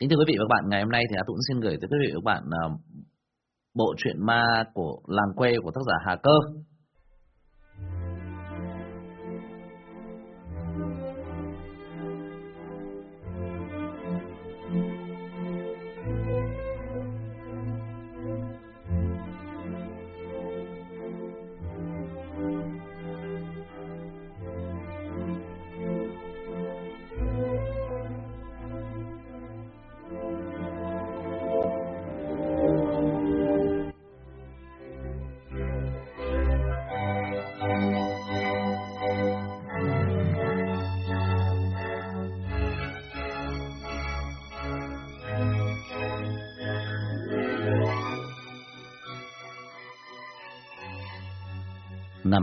Kính thưa quý vị và các bạn, ngày hôm nay thì hà Tũng xin gửi tới quý vị và các bạn uh, bộ truyện ma của làng quê của tác giả Hà Cơ.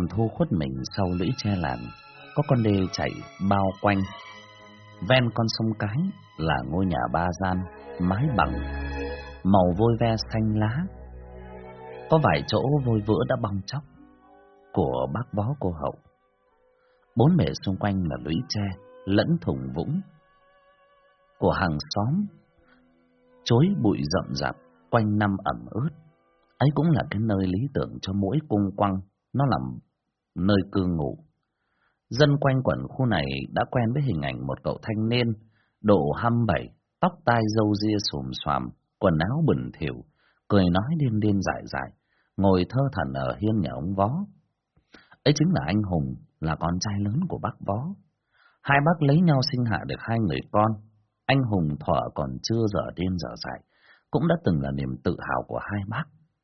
Thu khuất mình sau lũy tre làng, có con đê chảy bao quanh. Ven con sông cái là ngôi nhà ba gian, mái bằng, màu vôi ve xanh lá. Có vài chỗ vôi vữa đã bong chóc của bác bó cô hậu. Bốn bề xung quanh là lũy tre, lẫn thùng vũng. Của hàng xóm, chối bụi rậm rạp, quanh năm ẩm ướt. Ấy cũng là cái nơi lý tưởng cho mỗi cung quăng nó làm nơi cư ngụ. Dân quanh quẩn khu này đã quen với hình ảnh một cậu thanh niên, độ hăm bảy, tóc tai râu ria xồm xoàm, quần áo bẩn thỉu, cười nói điên điên dại dại, ngồi thơ thần ở hiên nhà ông vó. Ấy chính là anh Hùng, là con trai lớn của bác vó. Hai bác lấy nhau sinh hạ được hai người con. Anh Hùng thọ còn chưa dở điên dở dại, cũng đã từng là niềm tự hào của hai bác,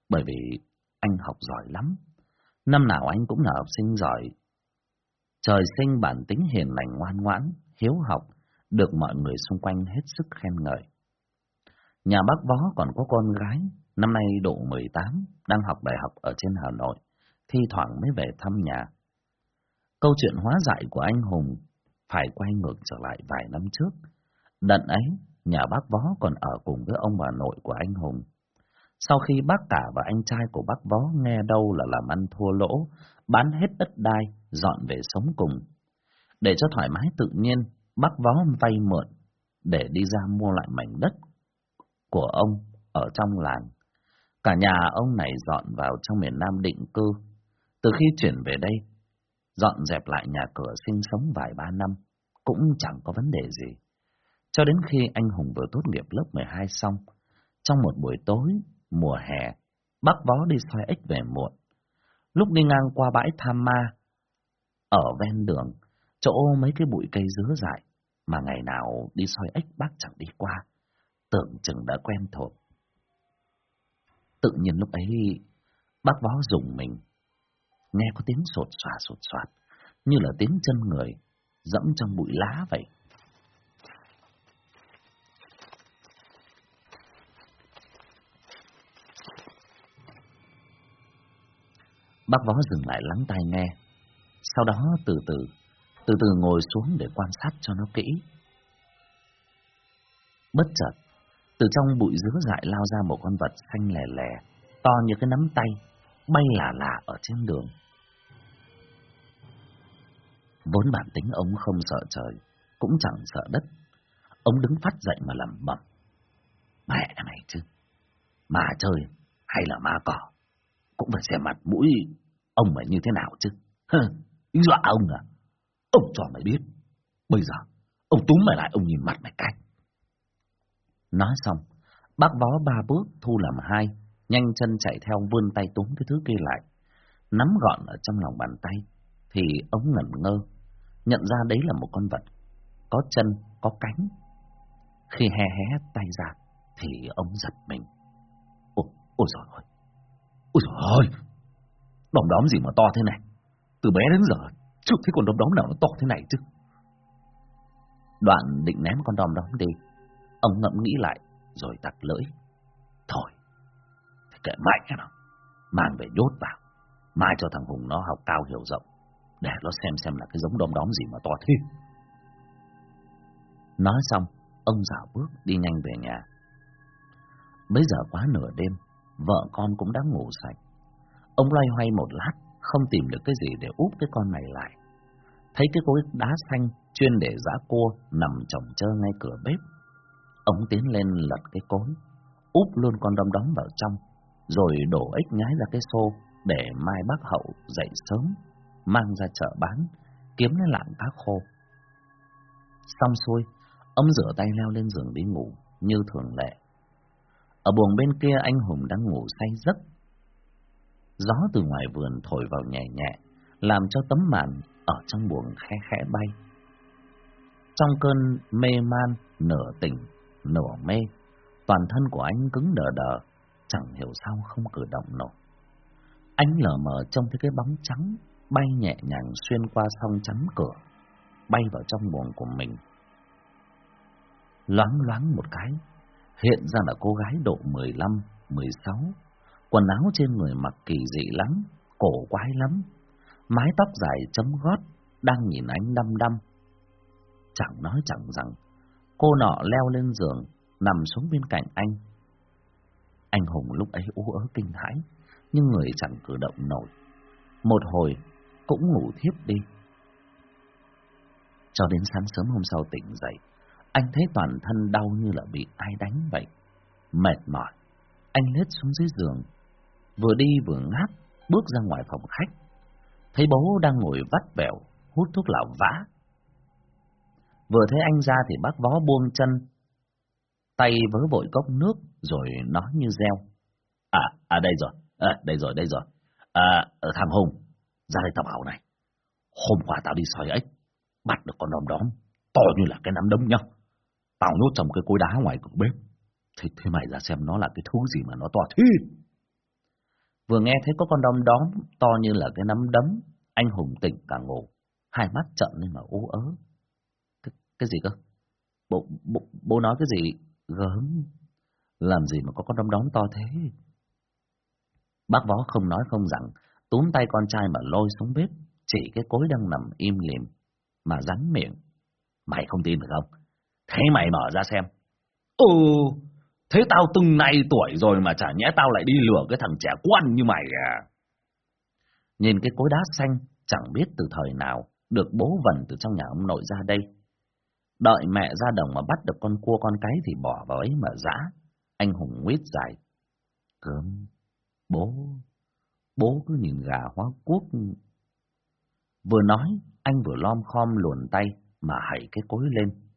bởi vì anh học giỏi lắm. Năm nào anh cũng là học sinh giỏi. Trời sinh bản tính hiền lành ngoan ngoãn, hiếu học, được mọi người xung quanh hết sức khen ngợi. Nhà bác võ còn có con gái, năm nay độ 18, đang học đại học ở trên Hà Nội, thi thoảng mới về thăm nhà. Câu chuyện hóa dại của anh Hùng phải quay ngược trở lại vài năm trước. Đận ấy, nhà bác võ còn ở cùng với ông bà nội của anh Hùng. Sau khi bác cả và anh trai của bác bó nghe đâu là làm ăn thua lỗ, bán hết đất đai, dọn về sống cùng. Để cho thoải mái tự nhiên, bác vó vay mượn để đi ra mua lại mảnh đất của ông ở trong làng. Cả nhà ông này dọn vào trong miền Nam định cư. Từ khi chuyển về đây, dọn dẹp lại nhà cửa sinh sống vài ba năm, cũng chẳng có vấn đề gì. Cho đến khi anh Hùng vừa tốt nghiệp lớp 12 xong, trong một buổi tối, mùa hè, bác vó đi xoay ếch về muộn. Lúc đi ngang qua bãi tham ma, ở ven đường, chỗ mấy cái bụi cây dứa dại, mà ngày nào đi xoay ếch bác chẳng đi qua, tưởng chừng đã quen thuộc. Tự nhiên lúc ấy, bác vó dùng mình, nghe có tiếng sột soạt sột soạt, như là tiếng chân người, dẫm trong bụi lá vậy. Bác võ dừng lại lắng tai nghe. Sau đó từ từ, từ từ ngồi xuống để quan sát cho nó kỹ. Bất chợt, từ trong bụi dứa dại lao ra một con vật xanh lè lè, to như cái nắm tay, bay lả lả ở trên đường. Vốn bản tính ông không sợ trời, cũng chẳng sợ đất. Ông đứng phát dậy mà làm bẩm. Mẹ này chứ, ma chơi hay là ma cỏ, cũng phải xem mặt mũi Ông mày như thế nào chứ? Hừ, dọa ông à? Ông cho mày biết. Bây giờ, ông túm mày lại, ông nhìn mặt mày cách. Nói xong, bác vó ba bước thu làm hai, nhanh chân chạy theo vươn tay túm cái thứ kia lại. Nắm gọn ở trong lòng bàn tay, thì ông ngẩn ngơ, nhận ra đấy là một con vật, có chân, có cánh. Khi hé hé tay ra, thì ông giật mình. Ôi, ôi trời ơi! Ôi trời ơi! Đom đóm gì mà to thế này? Từ bé đến giờ, chưa thấy con đom đóm nào nó to thế này chứ. Đoạn định ném con đom đóm đi. Ông ngẫm nghĩ lại, rồi tặc lưỡi. Thôi, thì kệ mạnh nó. Mang về nhốt vào. Mai cho thằng Hùng nó học cao hiểu rộng. Để nó xem xem là cái giống đom đóm gì mà to thế. Nói xong, ông dạo bước đi nhanh về nhà. Bây giờ quá nửa đêm, vợ con cũng đã ngủ sạch. Ông loay hoay một lát, không tìm được cái gì để úp cái con này lại. Thấy cái cối đá xanh chuyên để giã cua nằm chồng chơ ngay cửa bếp. Ông tiến lên lật cái cối, úp luôn con đom đóm vào trong, rồi đổ ếch nhái ra cái xô để mai bác hậu dậy sớm, mang ra chợ bán, kiếm lấy lạng cá khô. Xong xuôi, ông rửa tay leo lên giường đi ngủ như thường lệ. Ở buồng bên kia anh Hùng đang ngủ say giấc. Gió từ ngoài vườn thổi vào nhẹ nhẹ, làm cho tấm màn ở trong buồng khẽ khẽ bay. Trong cơn mê man, nửa tỉnh, nửa mê, toàn thân của anh cứng đờ đờ, chẳng hiểu sao không cử động nổi. Anh lờ mờ trông thấy cái bóng trắng bay nhẹ nhàng xuyên qua song chắn cửa, bay vào trong buồng của mình. Loáng loáng một cái, hiện ra là cô gái độ 15, 16, quần áo trên người mặc kỳ dị lắm, cổ quái lắm, mái tóc dài chấm gót, đang nhìn anh đăm đăm. Chẳng nói chẳng rằng, cô nọ leo lên giường, nằm xuống bên cạnh anh. Anh Hùng lúc ấy ú ớ kinh hãi, nhưng người chẳng cử động nổi. Một hồi, cũng ngủ thiếp đi. Cho đến sáng sớm hôm sau tỉnh dậy, anh thấy toàn thân đau như là bị ai đánh vậy. Mệt mỏi, anh lết xuống dưới giường, vừa đi vừa ngáp, bước ra ngoài phòng khách. Thấy bố đang ngồi vắt vẻo, hút thuốc lào vã. Vừa thấy anh ra thì bác vó buông chân, tay vớ vội cốc nước rồi nói như reo. À, à đây rồi, à, đây rồi, đây rồi. À, thằng Hùng, ra đây tao bảo này. Hôm qua tao đi soi ếch, bắt được con đom đóm, to như là cái nắm đấm nhau. Tao nhốt trong cái cối đá ngoài cửa bếp. Thế, thế mày ra xem nó là cái thứ gì mà nó to thế. Vừa nghe thấy có con đom đóm to như là cái nắm đấm, anh Hùng tỉnh cả ngủ, hai mắt trợn lên mà ú ớ. Cái, cái gì cơ? Bố, bố, bố nói cái gì? Gớm. Làm gì mà có con đom đóm to thế? Bác võ không nói không rằng, túm tay con trai mà lôi xuống bếp, chỉ cái cối đang nằm im lìm, mà rắn miệng. Mày không tin được không? Thế mày mở ra xem. Ừ, thế tao từng nay tuổi rồi mà chả nhẽ tao lại đi lừa cái thằng trẻ quan như mày à? Nhìn cái cối đá xanh, chẳng biết từ thời nào, được bố vần từ trong nhà ông nội ra đây. Đợi mẹ ra đồng mà bắt được con cua con cái thì bỏ vào ấy mà dã. Anh Hùng nguyết dài. Cơm, bố, bố cứ nhìn gà hóa quốc. Vừa nói, anh vừa lom khom luồn tay mà hãy cái cối lên.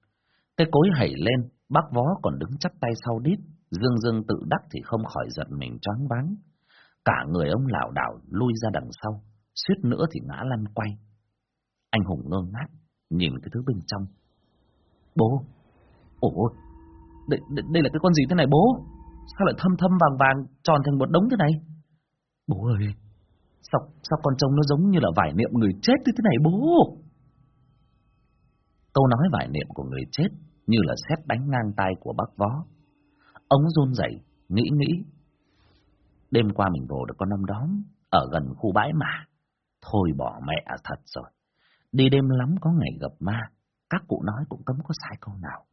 Cái cối hẩy lên, bác vó còn đứng chắp tay sau đít, dương dương tự đắc thì không khỏi giật mình choáng váng. Cả người ông lảo đảo lui ra đằng sau, suýt nữa thì ngã lăn quay. Anh Hùng ngơ ngác, nhìn cái thứ bên trong. Bố, ôi, đây, đây, đây là cái con gì thế này bố? Sao lại thâm thâm vàng vàng tròn thành một đống thế này? Bố ơi, sao, sao con trông nó giống như là vải niệm người chết như thế này bố? Câu nói vải niệm của người chết như là xét đánh ngang tay của bác vó. Ông run rẩy, nghĩ nghĩ. Đêm qua mình vồ được con năm đóm, ở gần khu bãi mà. Thôi bỏ mẹ thật rồi. Đi đêm lắm có ngày gặp ma, các cụ nói cũng cấm có sai câu nào.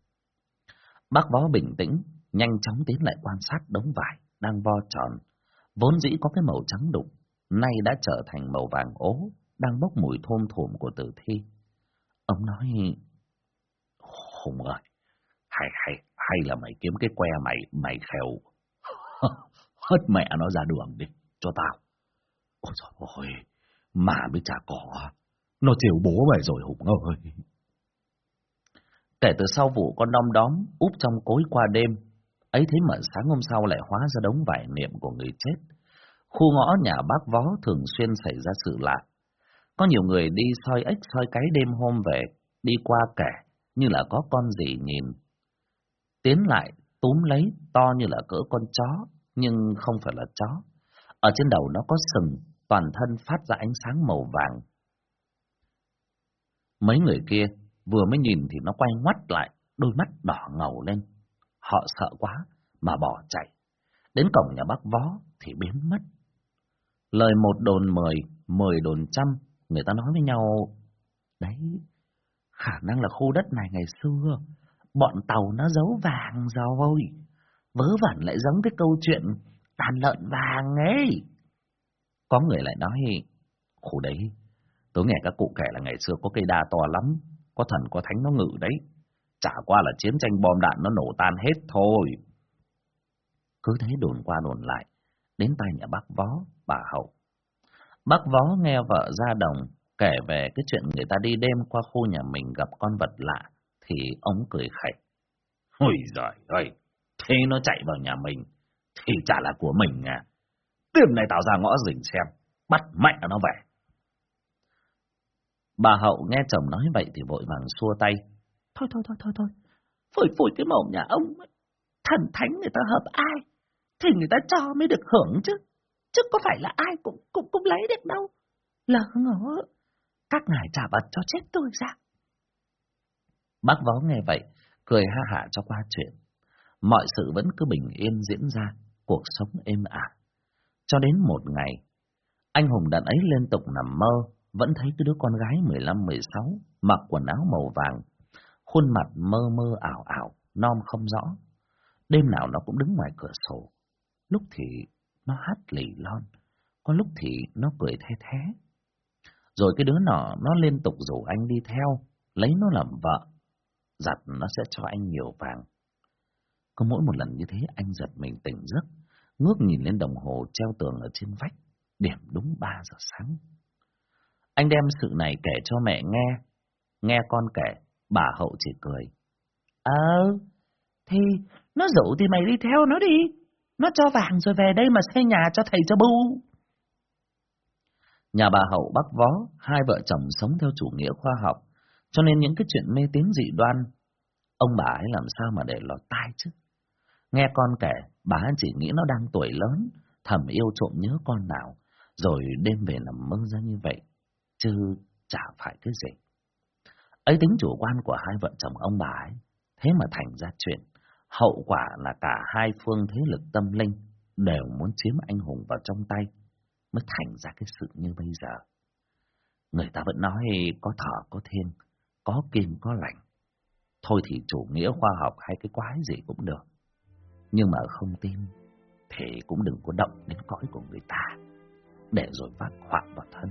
Bác vó bình tĩnh, nhanh chóng tiến lại quan sát đống vải đang vo tròn, vốn dĩ có cái màu trắng đục, nay đã trở thành màu vàng ố, đang bốc mùi thơm thủm của tử thi. Ông nói, khùng rồi. Hay hay hay là mày kiếm cái que mày mày khèo hết mẹ nó ra đường đi, cho tao. Ôi trời ơi, mà mới chả cỏ nó chiều bố mày rồi, hùng ơi. Kể từ sau vụ con đom đóm úp trong cối qua đêm, ấy thế mà sáng hôm sau lại hóa ra đống vải niệm của người chết. Khu ngõ nhà bác vó thường xuyên xảy ra sự lạ. Có nhiều người đi soi ếch soi cái đêm hôm về, đi qua kẻ như là có con gì nhìn. Tiến lại, túm lấy, to như là cỡ con chó, nhưng không phải là chó. Ở trên đầu nó có sừng, toàn thân phát ra ánh sáng màu vàng. Mấy người kia vừa mới nhìn thì nó quay ngoắt lại, đôi mắt đỏ ngầu lên. Họ sợ quá, mà bỏ chạy. Đến cổng nhà bác vó thì biến mất. Lời một đồn mười, mười đồn trăm, người ta nói với nhau, đấy, Khả năng là khu đất này ngày xưa, bọn tàu nó giấu vàng rồi. Vớ vẩn lại giống cái câu chuyện đàn lợn vàng ấy. Có người lại nói, khu đấy, tôi nghe các cụ kể là ngày xưa có cây đa to lắm, có thần có thánh nó ngự đấy. Chả qua là chiến tranh bom đạn nó nổ tan hết thôi. Cứ thế đồn qua đồn lại, đến tay nhà bác vó, bà Hậu. Bác vó nghe vợ ra đồng kể về cái chuyện người ta đi đêm qua khu nhà mình gặp con vật lạ, thì ông cười khẩy. Ôi giời ơi, thế nó chạy vào nhà mình, thì chả là của mình à. Tiệm này tạo ra ngõ rình xem, bắt mẹ nó về. Bà Hậu nghe chồng nói vậy thì vội vàng xua tay. Thôi thôi thôi thôi thôi, phổi phổi cái mồm nhà ông ấy. Thần thánh người ta hợp ai, thì người ta cho mới được hưởng chứ. Chứ có phải là ai cũng cũng cũng lấy được đâu. Lỡ ngỡ, các ngài trả bật cho chết tôi ra. Bác vó nghe vậy, cười ha hạ cho qua chuyện. Mọi sự vẫn cứ bình yên diễn ra, cuộc sống êm ả. Cho đến một ngày, anh Hùng đàn ấy liên tục nằm mơ, vẫn thấy cái đứa con gái 15-16 mặc quần áo màu vàng, khuôn mặt mơ mơ ảo ảo, non không rõ. Đêm nào nó cũng đứng ngoài cửa sổ, lúc thì nó hát lì lon, có lúc thì nó cười the thế. Rồi cái đứa nọ nó liên tục rủ anh đi theo, lấy nó làm vợ, giặt nó sẽ cho anh nhiều vàng. Có mỗi một lần như thế anh giật mình tỉnh giấc, ngước nhìn lên đồng hồ treo tường ở trên vách, điểm đúng 3 giờ sáng. Anh đem sự này kể cho mẹ nghe. Nghe con kể, bà hậu chỉ cười. Ờ, thì nó rủ thì mày đi theo nó đi. Nó cho vàng rồi về đây mà xây nhà cho thầy cho bu. Nhà bà hậu bắc vó, hai vợ chồng sống theo chủ nghĩa khoa học, cho nên những cái chuyện mê tín dị đoan, ông bà ấy làm sao mà để lọt tai chứ. Nghe con kể, bà ấy chỉ nghĩ nó đang tuổi lớn, thầm yêu trộm nhớ con nào, rồi đêm về nằm mơ ra như vậy chứ chả phải cái gì. Ấy tính chủ quan của hai vợ chồng ông bà ấy, thế mà thành ra chuyện, hậu quả là cả hai phương thế lực tâm linh đều muốn chiếm anh hùng vào trong tay, mới thành ra cái sự như bây giờ. Người ta vẫn nói có thở có thiên, có kim có lạnh. Thôi thì chủ nghĩa khoa học hay cái quái gì cũng được. Nhưng mà không tin, thì cũng đừng có động đến cõi của người ta, để rồi vác họa vào thân.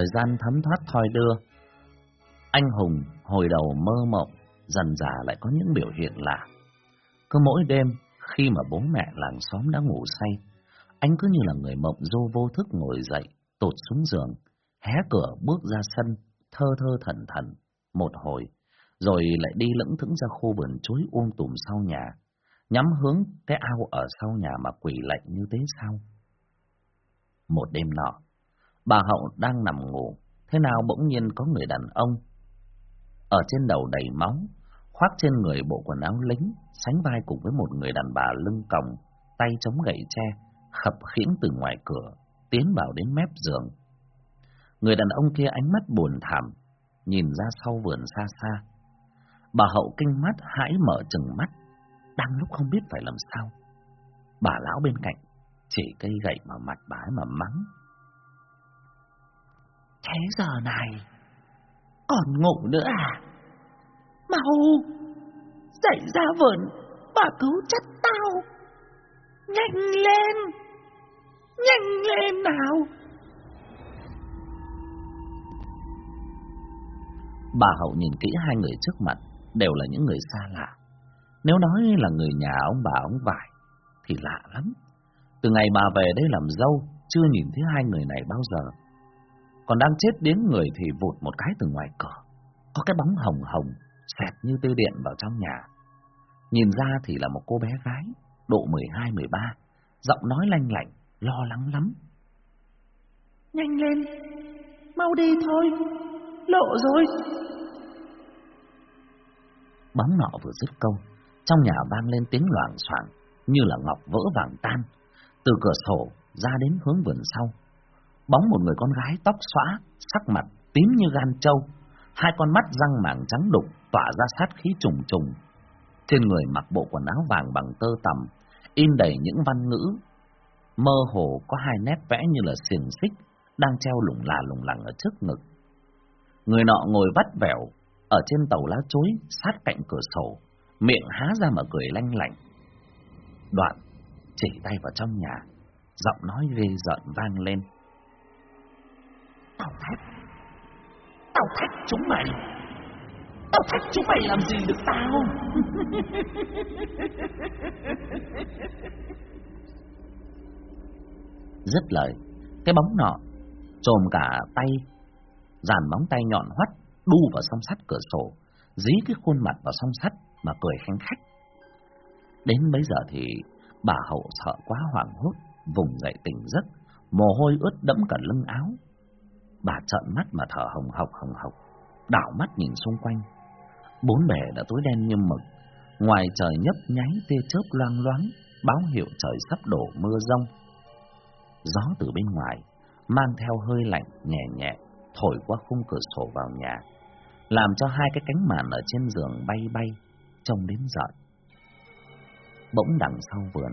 Thời gian thấm thoát thoi đưa, anh Hùng hồi đầu mơ mộng, dần dà lại có những biểu hiện lạ. Cứ mỗi đêm, khi mà bố mẹ làng xóm đã ngủ say, anh cứ như là người mộng du vô thức ngồi dậy, tụt xuống giường, hé cửa bước ra sân, thơ thơ thần thần, một hồi, rồi lại đi lững thững ra khu vườn chuối um tùm sau nhà, nhắm hướng cái ao ở sau nhà mà quỷ lạnh như thế sao? Một đêm nọ, bà Hậu đang nằm ngủ, thế nào bỗng nhiên có người đàn ông ở trên đầu đầy máu, khoác trên người bộ quần áo lính, sánh vai cùng với một người đàn bà lưng còng, tay chống gậy tre, khập khiễng từ ngoài cửa, tiến vào đến mép giường. Người đàn ông kia ánh mắt buồn thảm, nhìn ra sau vườn xa xa. Bà hậu kinh mắt hãi mở chừng mắt, đang lúc không biết phải làm sao. Bà lão bên cạnh, chỉ cây gậy vào mặt bà ấy mà mắng. Thế giờ này, còn ngủ nữa à? Mau, dậy ra vườn, bà cứu chất tao. Nhanh lên, nhanh lên nào. Bà Hậu nhìn kỹ hai người trước mặt, đều là những người xa lạ. Nếu nói là người nhà ông bà ông vải, thì lạ lắm. Từ ngày bà về đây làm dâu, chưa nhìn thấy hai người này bao giờ. Còn đang chết đến người thì vụt một cái từ ngoài cửa. Có cái bóng hồng hồng, xẹt như tê điện vào trong nhà. Nhìn ra thì là một cô bé gái, độ 12-13, giọng nói lanh lạnh, lo lắng lắm. Nhanh lên, mau đi thôi, lộ rồi. Bóng nọ vừa dứt câu, trong nhà vang lên tiếng loảng xoảng như là ngọc vỡ vàng tan. Từ cửa sổ ra đến hướng vườn sau, bóng một người con gái tóc xõa, sắc mặt tím như gan trâu, hai con mắt răng màng trắng đục tỏa ra sát khí trùng trùng. Trên người mặc bộ quần áo vàng bằng tơ tằm, in đầy những văn ngữ. Mơ hồ có hai nét vẽ như là xiềng xích đang treo lủng là lủng lẳng ở trước ngực. Người nọ ngồi vắt vẻo ở trên tàu lá chuối sát cạnh cửa sổ, miệng há ra mà cười lanh lảnh. Đoạn chỉ tay vào trong nhà, giọng nói ghê giận vang lên. Tao thách, tao thách chúng mày, tao thách chúng mày làm gì được tao? rất lời, cái bóng nọ trồm cả tay, dàn móng tay nhọn hoắt đu vào song sắt cửa sổ, dí cái khuôn mặt vào song sắt mà cười khanh khách. Đến bấy giờ thì bà hậu sợ quá hoảng hốt, vùng dậy tỉnh giấc, mồ hôi ướt đẫm cả lưng áo. Bà trợn mắt mà thở hồng hộc hồng hộc, đảo mắt nhìn xung quanh. Bốn bề đã tối đen như mực, ngoài trời nhấp nháy tia chớp loang loáng, báo hiệu trời sắp đổ mưa rông. Gió từ bên ngoài mang theo hơi lạnh nhẹ nhẹ thổi qua khung cửa sổ vào nhà, làm cho hai cái cánh màn ở trên giường bay bay, trông đến giận. Bỗng đằng sau vườn,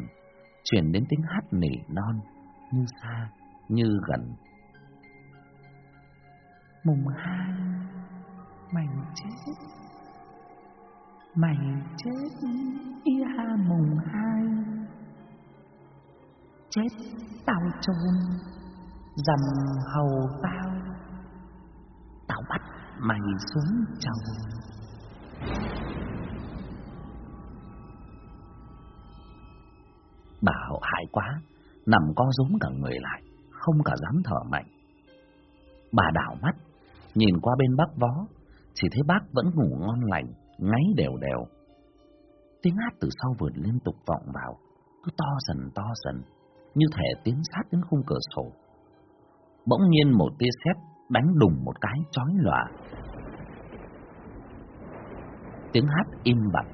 chuyển đến tiếng hát nỉ non, như xa, như gần. Mùng hai, mày chết, mày chết, y ha mùng hai, chết tao chôn dầm hầu tao, tao bắt mày xuống chồng. Bà hậu hại quá, nằm co rúm cả người lại, không cả dám thở mạnh. Bà đảo mắt, nhìn qua bên bác vó, chỉ thấy bác vẫn ngủ ngon lành, ngáy đều đều. Tiếng hát từ sau vườn liên tục vọng vào, cứ to dần to dần, như thể tiến sát đến khung cửa sổ. Bỗng nhiên một tia sét đánh đùng một cái chói lòa. Tiếng hát im bặt,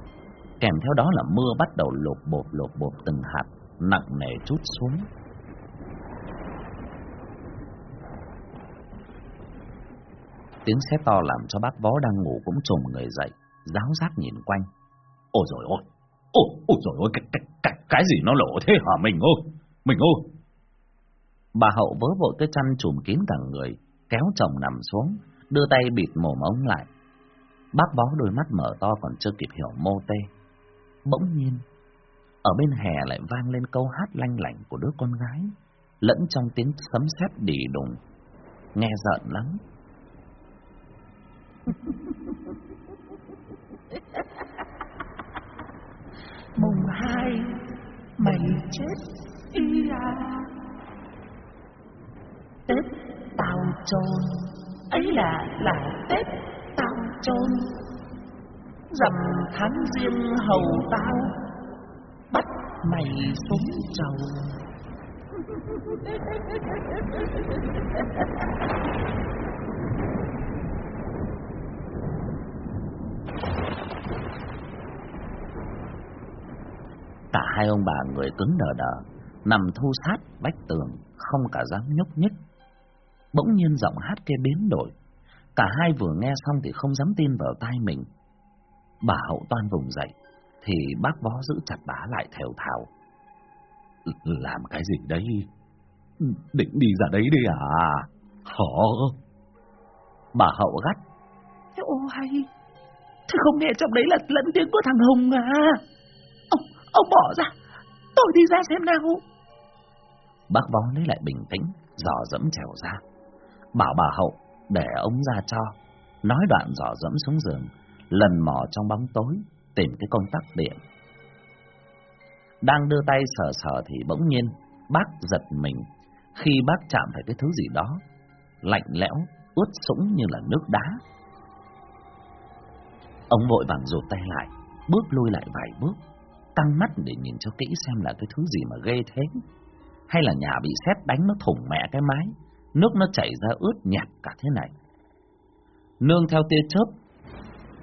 kèm theo đó là mưa bắt đầu lột bột lột bột từng hạt, nặng nề chút xuống. Tiếng sét to làm cho bác vó đang ngủ cũng trồm người dậy, giáo giác nhìn quanh. Ôi rồi ôi, ôi, ôi rồi ôi, cái, cái, cái, cái gì nó lộ thế hả mình ơi, mình ơi. Bà hậu vớ vội cái chăn trùm kín cả người, kéo chồng nằm xuống, đưa tay bịt mồm ông lại. Bác vó đôi mắt mở to còn chưa kịp hiểu mô tê. Bỗng nhiên, ở bên hè lại vang lên câu hát lanh lảnh của đứa con gái, lẫn trong tiếng sấm sét đỉ đùng, nghe giận lắm. Mùng hai, mày chết, y à. Tết tao trôn, ấy là là Tết tao trôn. Rằm tháng riêng hầu tao, bắt mày xuống chầu. Cả hai ông bà người cứng đờ đờ, nằm thu sát vách tường, không cả dám nhúc nhích. Bỗng nhiên giọng hát kia biến đổi, cả hai vừa nghe xong thì không dám tin vào tai mình. Bà hậu toan vùng dậy, thì bác vó giữ chặt bà lại thều thào. Làm cái gì đấy? Định đi ra đấy đi à? Hả? Bà hậu gắt. Ô hay, thế không nghe trong đấy là lẫn tiếng của thằng Hùng à? Ông, bỏ ra, tôi đi ra xem nào. Bác vó lấy lại bình tĩnh, dò dẫm trèo ra. Bảo bà hậu để ông ra cho, nói đoạn dò dẫm xuống giường, lần mò trong bóng tối, tìm cái công tắc điện. Đang đưa tay sờ sờ thì bỗng nhiên, bác giật mình khi bác chạm phải cái thứ gì đó, lạnh lẽo, ướt sũng như là nước đá. Ông vội vàng rụt tay lại, bước lui lại vài bước, tăng mắt để nhìn cho kỹ xem là cái thứ gì mà ghê thế. Hay là nhà bị sét đánh nó thủng mẹ cái mái, nước nó chảy ra ướt nhạt cả thế này. Nương theo tia chớp,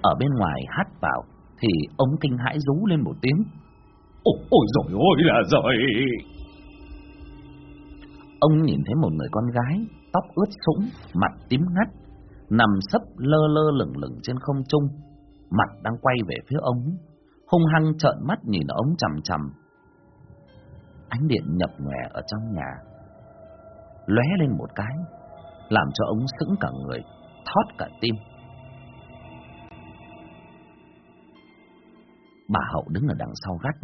ở bên ngoài hắt vào, thì ông kinh hãi rú lên một tiếng. Ôi, ôi rồi ôi là rồi! Ông nhìn thấy một người con gái, tóc ướt sũng, mặt tím ngắt, nằm sấp lơ lơ lửng lửng trên không trung, mặt đang quay về phía ông, hung hăng trợn mắt nhìn ông chằm chằm. ánh điện nhập nhòe ở trong nhà. Lóe lên một cái, làm cho ông sững cả người, thót cả tim. Bà Hậu đứng ở đằng sau gắt.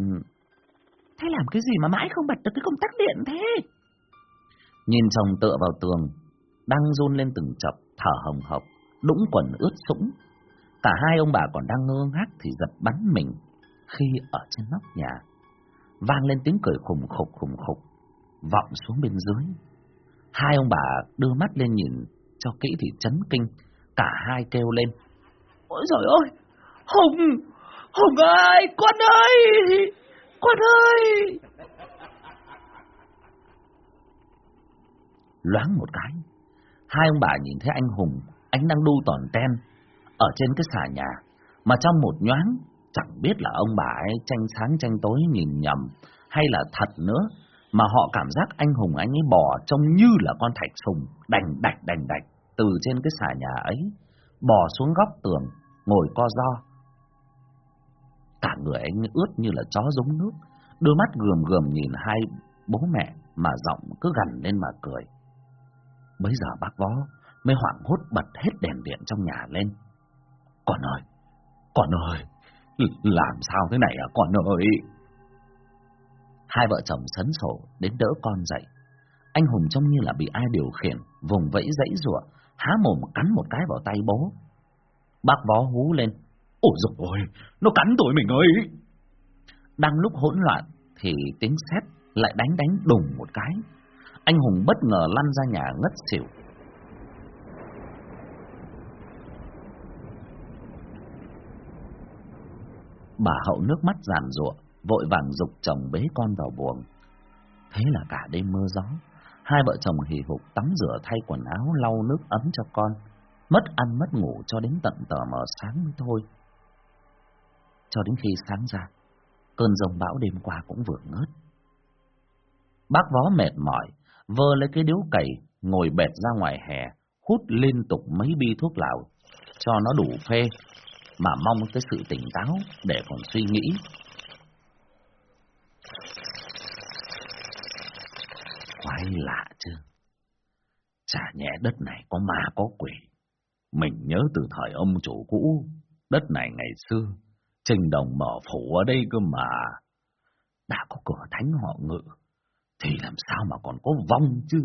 Thế làm cái gì mà mãi không bật được cái công tắc điện thế? Nhìn chồng tựa vào tường, đang run lên từng chập, thở hồng hộc, đũng quần ướt sũng. Cả hai ông bà còn đang ngơ ngác thì giật bắn mình khi ở trên nóc nhà. Vang lên tiếng cười khùng khục khùng khục, vọng xuống bên dưới. Hai ông bà đưa mắt lên nhìn cho kỹ thì chấn kinh, cả hai kêu lên. Ôi trời ơi, Hùng, Hùng ơi, con ơi, con ơi. Loáng một cái, hai ông bà nhìn thấy anh Hùng, anh đang đu toàn ten ở trên cái xà nhà, mà trong một nhoáng chẳng biết là ông bà ấy tranh sáng tranh tối nhìn nhầm hay là thật nữa, mà họ cảm giác anh Hùng anh ấy bò trông như là con thạch sùng đành đạch đành đạch từ trên cái xà nhà ấy, bò xuống góc tường, ngồi co do. Cả người anh ướt như là chó giống nước, đôi mắt gườm gườm nhìn hai bố mẹ mà giọng cứ gằn lên mà cười. bấy giờ bác võ mới hoảng hốt bật hết đèn điện trong nhà lên. Con ơi, con ơi, làm sao thế này à con ơi? Hai vợ chồng sấn sổ đến đỡ con dậy. Anh Hùng trông như là bị ai điều khiển, vùng vẫy dãy rủa, há mồm cắn một cái vào tay bố. Bác vó hú lên. Ôi dồi ôi, nó cắn tuổi mình ơi! Đang lúc hỗn loạn thì tiếng sét lại đánh đánh đùng một cái. Anh Hùng bất ngờ lăn ra nhà ngất xỉu. Bà hậu nước mắt giàn ruộng, vội vàng dục chồng bế con vào buồng. Thế là cả đêm mưa gió, hai vợ chồng hì hục tắm rửa thay quần áo lau nước ấm cho con, mất ăn mất ngủ cho đến tận tờ mờ sáng mới thôi. Cho đến khi sáng ra, cơn rồng bão đêm qua cũng vừa ngớt. Bác vó mệt mỏi, vơ lấy cái điếu cày, ngồi bệt ra ngoài hè, hút liên tục mấy bi thuốc lào, cho nó đủ phê, mà mong cái sự tỉnh táo để còn suy nghĩ. Quái lạ chứ. Chả nhẹ đất này có ma có quỷ. Mình nhớ từ thời ông chủ cũ, đất này ngày xưa, trình đồng mở phủ ở đây cơ mà. Đã có cửa thánh họ ngự, thì làm sao mà còn có vong chứ?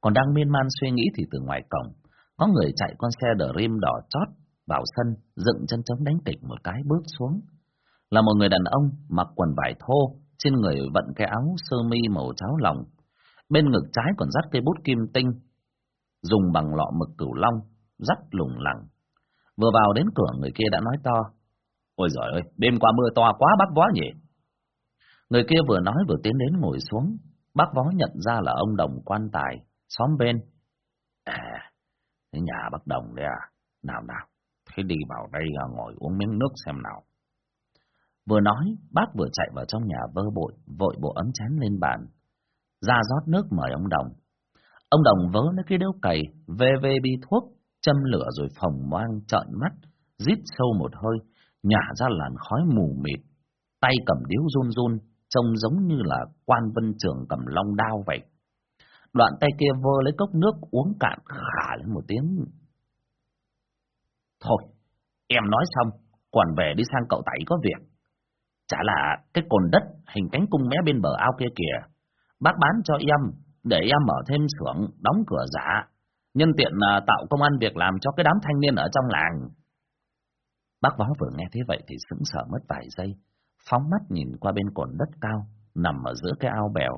Còn đang miên man suy nghĩ thì từ ngoài cổng, có người chạy con xe Dream đỏ chót vào sân, dựng chân chống đánh kịch một cái bước xuống. Là một người đàn ông mặc quần vải thô, trên người vận cái áo sơ mi màu cháo lòng. Bên ngực trái còn dắt cây bút kim tinh, dùng bằng lọ mực cửu long, dắt lủng lẳng. Vừa vào đến cửa người kia đã nói to. Ôi giời ơi, đêm qua mưa to quá bác vó nhỉ? Người kia vừa nói vừa tiến đến ngồi xuống. Bác vó nhận ra là ông đồng quan tài, xóm bên. À, nhà bác đồng đấy à? Nào nào, thế đi vào đây à, ngồi uống miếng nước xem nào. Vừa nói, bác vừa chạy vào trong nhà vơ bội, vội bộ ấm chén lên bàn. Ra rót nước mời ông Đồng. Ông Đồng vớ lấy cái đeo cày, về về bi thuốc, châm lửa rồi phồng mang trợn mắt, rít sâu một hơi, nhả ra làn khói mù mịt. Tay cầm điếu run run, trông giống như là quan vân trường cầm long đao vậy. Đoạn tay kia vơ lấy cốc nước uống cạn khả lên một tiếng. Thôi, em nói xong, còn về đi sang cậu tẩy có việc. Chả là cái cồn đất hình cánh cung mé bên bờ ao kia kìa. Bác bán cho em, để em mở thêm xưởng, đóng cửa giả. Nhân tiện à, tạo công an việc làm cho cái đám thanh niên ở trong làng. Bác võ vừa nghe thế vậy thì sững sờ mất vài giây, phóng mắt nhìn qua bên cồn đất cao, nằm ở giữa cái ao bèo.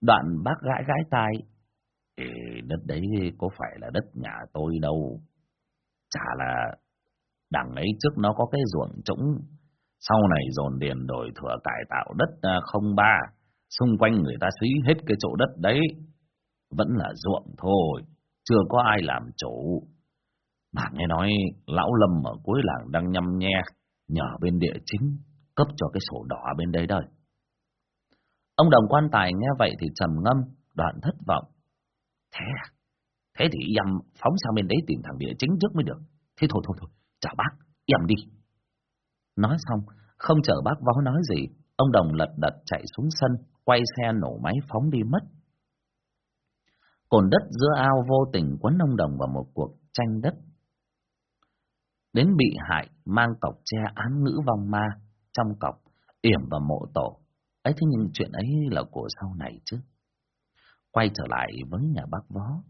Đoạn bác gãi gãi tai. Ê, đất đấy có phải là đất nhà tôi đâu. Chả là đằng ấy trước nó có cái ruộng trũng sau này dồn điền đổi thừa cải tạo đất à, không ba, xung quanh người ta xí hết cái chỗ đất đấy. Vẫn là ruộng thôi, chưa có ai làm chủ. Mà nghe nói lão Lâm ở cuối làng đang nhăm nhe, nhờ bên địa chính, cấp cho cái sổ đỏ bên đây đây. Ông đồng quan tài nghe vậy thì trầm ngâm, đoạn thất vọng. Thế à? Thế thì em phóng sang bên đấy tìm thằng địa chính trước mới được. Thế thôi thôi thôi, chào bác, em đi. Nói xong, không chờ bác vó nói gì, ông Đồng lật đật chạy xuống sân, quay xe nổ máy phóng đi mất. Cồn đất giữa ao vô tình quấn ông Đồng vào một cuộc tranh đất. Đến bị hại mang cọc che án ngữ vong ma trong cọc, yểm và mộ tổ. ấy thế nhưng chuyện ấy là của sau này chứ. Quay trở lại với nhà bác vó.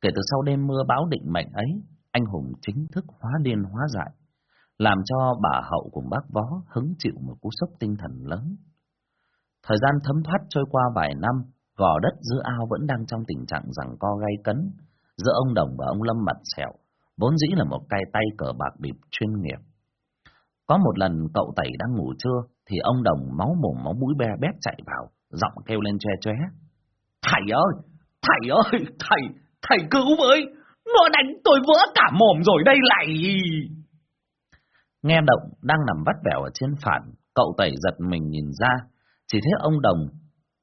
Kể từ sau đêm mưa báo định mệnh ấy, anh Hùng chính thức hóa điên hóa dại, làm cho bà Hậu cùng bác vó hứng chịu một cú sốc tinh thần lớn. Thời gian thấm thoát trôi qua vài năm, gò đất giữa ao vẫn đang trong tình trạng rằng co gay cấn, giữa ông Đồng và ông Lâm mặt sẹo, vốn dĩ là một cây tay cờ bạc bịp chuyên nghiệp. Có một lần cậu Tẩy đang ngủ trưa, thì ông Đồng máu mồm máu mũi be bét chạy vào, giọng kêu lên che chóe. Thầy ơi, thầy ơi, thầy, thầy cứu với, nó đánh tôi vỡ cả mồm rồi đây lại... Nghe động đang nằm vắt vẻo ở trên phản, cậu Tẩy giật mình nhìn ra, chỉ thấy ông Đồng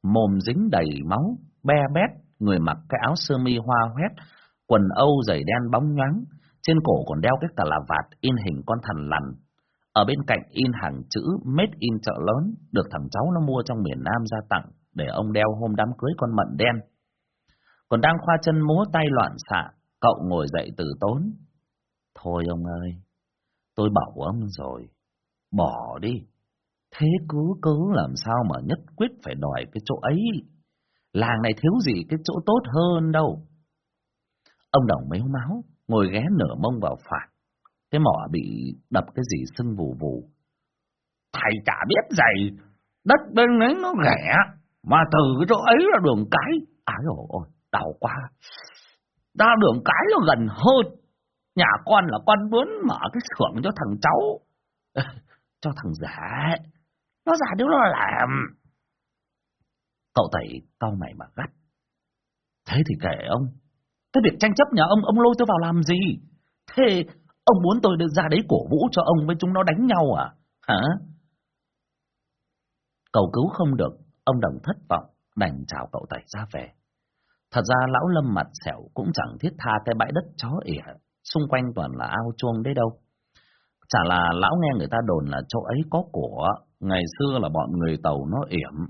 mồm dính đầy máu, be bét, người mặc cái áo sơ mi hoa hoét, quần âu giày đen bóng nhoáng, trên cổ còn đeo cái cà là vạt in hình con thần lằn. Ở bên cạnh in hàng chữ Made in chợ lớn, được thằng cháu nó mua trong miền Nam ra tặng, để ông đeo hôm đám cưới con mận đen. Còn đang khoa chân múa tay loạn xạ, cậu ngồi dậy từ tốn. Thôi ông ơi, tôi bảo ông rồi, bỏ đi. Thế cứ cứ làm sao mà nhất quyết phải đòi cái chỗ ấy. Làng này thiếu gì cái chỗ tốt hơn đâu. Ông Đồng méo máu, ngồi ghé nửa mông vào phạt. Cái mỏ bị đập cái gì sưng vù vù. Thầy chả biết gì, đất bên ấy nó ghẻ, mà từ cái chỗ ấy là đường cái. Ái ồ ôi, đau quá. Ra đường cái nó gần hơn. Nhà con là con muốn mở cái xưởng cho thằng cháu. cho thằng giả nó giả nếu nó làm. Cậu tẩy cau mày mà gắt. Thế thì kệ ông. Cái việc tranh chấp nhà ông, ông lôi tôi vào làm gì? Thế ông muốn tôi được ra đấy cổ vũ cho ông với chúng nó đánh nhau à? Hả? Cầu cứu không được, ông đồng thất vọng, đành chào cậu tẩy ra về. Thật ra lão lâm mặt xẻo cũng chẳng thiết tha cái bãi đất chó ỉa, xung quanh toàn là ao chuông đấy đâu. Chả là lão nghe người ta đồn là chỗ ấy có của, ngày xưa là bọn người tàu nó yểm,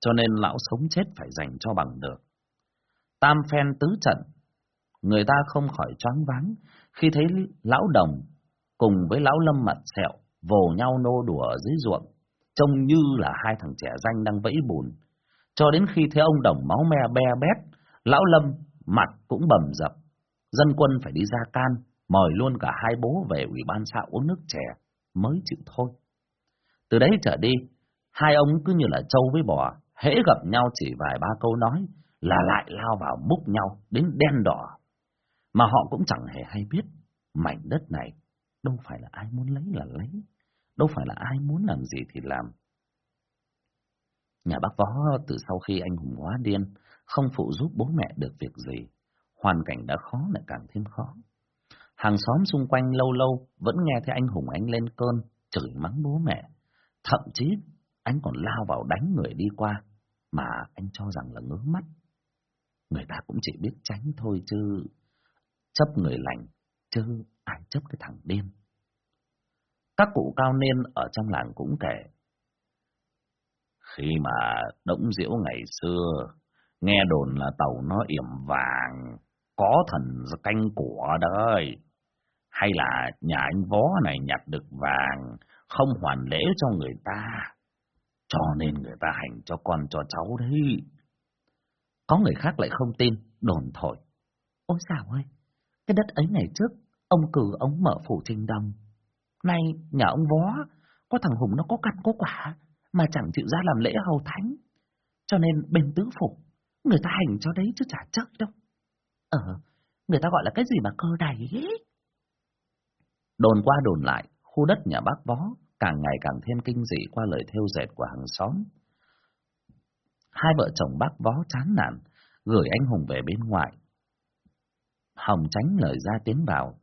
cho nên lão sống chết phải dành cho bằng được. Tam phen tứ trận, người ta không khỏi choáng váng khi thấy lão đồng cùng với lão lâm mặt sẹo vồ nhau nô đùa ở dưới ruộng, trông như là hai thằng trẻ danh đang vẫy bùn. Cho đến khi thấy ông đồng máu me be bét, lão lâm mặt cũng bầm dập, dân quân phải đi ra can, mời luôn cả hai bố về ủy ban xã uống nước chè, mới chịu thôi. Từ đấy trở đi, hai ông cứ như là trâu với bò, hễ gặp nhau chỉ vài ba câu nói là lại lao vào múc nhau đến đen đỏ. Mà họ cũng chẳng hề hay biết, mảnh đất này đâu phải là ai muốn lấy là lấy, đâu phải là ai muốn làm gì thì làm. Nhà bác võ từ sau khi anh hùng hóa điên, không phụ giúp bố mẹ được việc gì, hoàn cảnh đã khó lại càng thêm khó. Hàng xóm xung quanh lâu lâu vẫn nghe thấy anh hùng anh lên cơn, chửi mắng bố mẹ, Thậm chí anh còn lao vào đánh người đi qua mà anh cho rằng là ngứa mắt. Người ta cũng chỉ biết tránh thôi chứ chấp người lành chứ ai chấp cái thằng điên. Các cụ cao niên ở trong làng cũng kể. Khi mà đống diễu ngày xưa, nghe đồn là tàu nó yểm vàng, có thần canh của đấy. Hay là nhà anh vó này nhặt được vàng, không hoàn lễ cho người ta, cho nên người ta hành cho con cho cháu đấy. Có người khác lại không tin, đồn thổi. Ôi sao ơi, cái đất ấy ngày trước, ông cử ông mở phủ trình đồng. Nay, nhà ông vó, có thằng Hùng nó có căn có quả, mà chẳng chịu ra làm lễ hầu thánh. Cho nên bên tứ phủ, người ta hành cho đấy chứ chả chắc đâu. Ờ, người ta gọi là cái gì mà cơ đầy ấy. Đồn qua đồn lại, khu đất nhà bác bó càng ngày càng thêm kinh dị qua lời theo dệt của hàng xóm. Hai vợ chồng bác bó chán nản, gửi anh Hùng về bên ngoài. Hồng tránh lời ra tiến vào.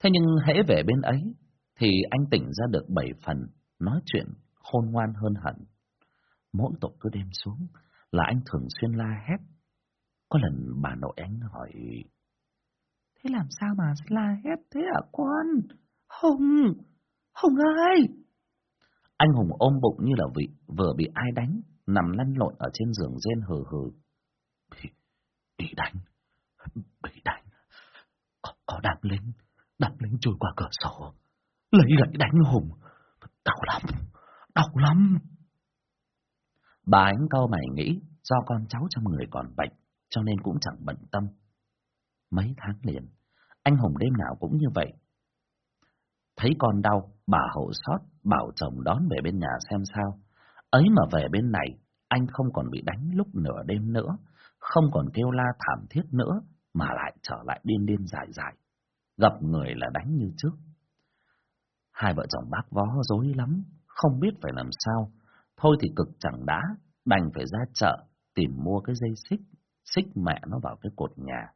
Thế nhưng hễ về bên ấy, thì anh tỉnh ra được bảy phần, nói chuyện khôn ngoan hơn hẳn. Mỗi tội cứ đêm xuống là anh thường xuyên la hét. Có lần bà nội anh hỏi... Thế làm sao mà la hét thế hả con? Hùng! Hùng ơi! Anh Hùng ôm bụng như là vị vừa bị ai đánh, nằm lăn lộn ở trên giường rên hừ hừ. Bị, bị đánh, bị đánh. Có, có đám lính, đám lính chui qua cửa sổ, lấy gậy đánh Hùng. Đau lắm, đau lắm. Bà ánh câu mày nghĩ do con cháu trong người còn bệnh, cho nên cũng chẳng bận tâm. Mấy tháng liền, anh Hùng đêm nào cũng như vậy. Thấy con đau, bà hậu xót, bảo chồng đón về bên nhà xem sao. Ấy mà về bên này, anh không còn bị đánh lúc nửa đêm nữa, không còn kêu la thảm thiết nữa, mà lại trở lại điên điên dại dại. Gặp người là đánh như trước. Hai vợ chồng bác vó dối lắm, không biết phải làm sao. Thôi thì cực chẳng đã, đành phải ra chợ, tìm mua cái dây xích, xích mẹ nó vào cái cột nhà.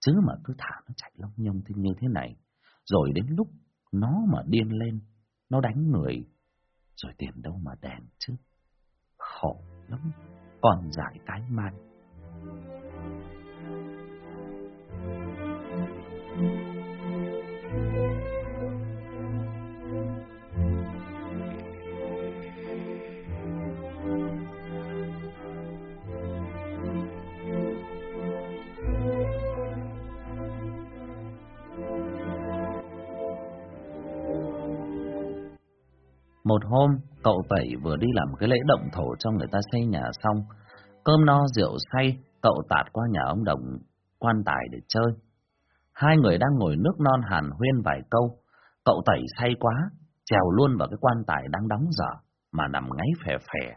Chứ mà cứ thả nó chạy lông nhông thế như thế này. Rồi đến lúc nó mà điên lên, nó đánh người, rồi tìm đâu mà đèn chứ. Khổ lắm, còn giải cái mai. Một hôm, cậu Tẩy vừa đi làm cái lễ động thổ cho người ta xây nhà xong. Cơm no rượu say, cậu tạt qua nhà ông Đồng quan tài để chơi. Hai người đang ngồi nước non hàn huyên vài câu. Cậu Tẩy say quá, trèo luôn vào cái quan tài đang đóng dở, mà nằm ngáy phè phè.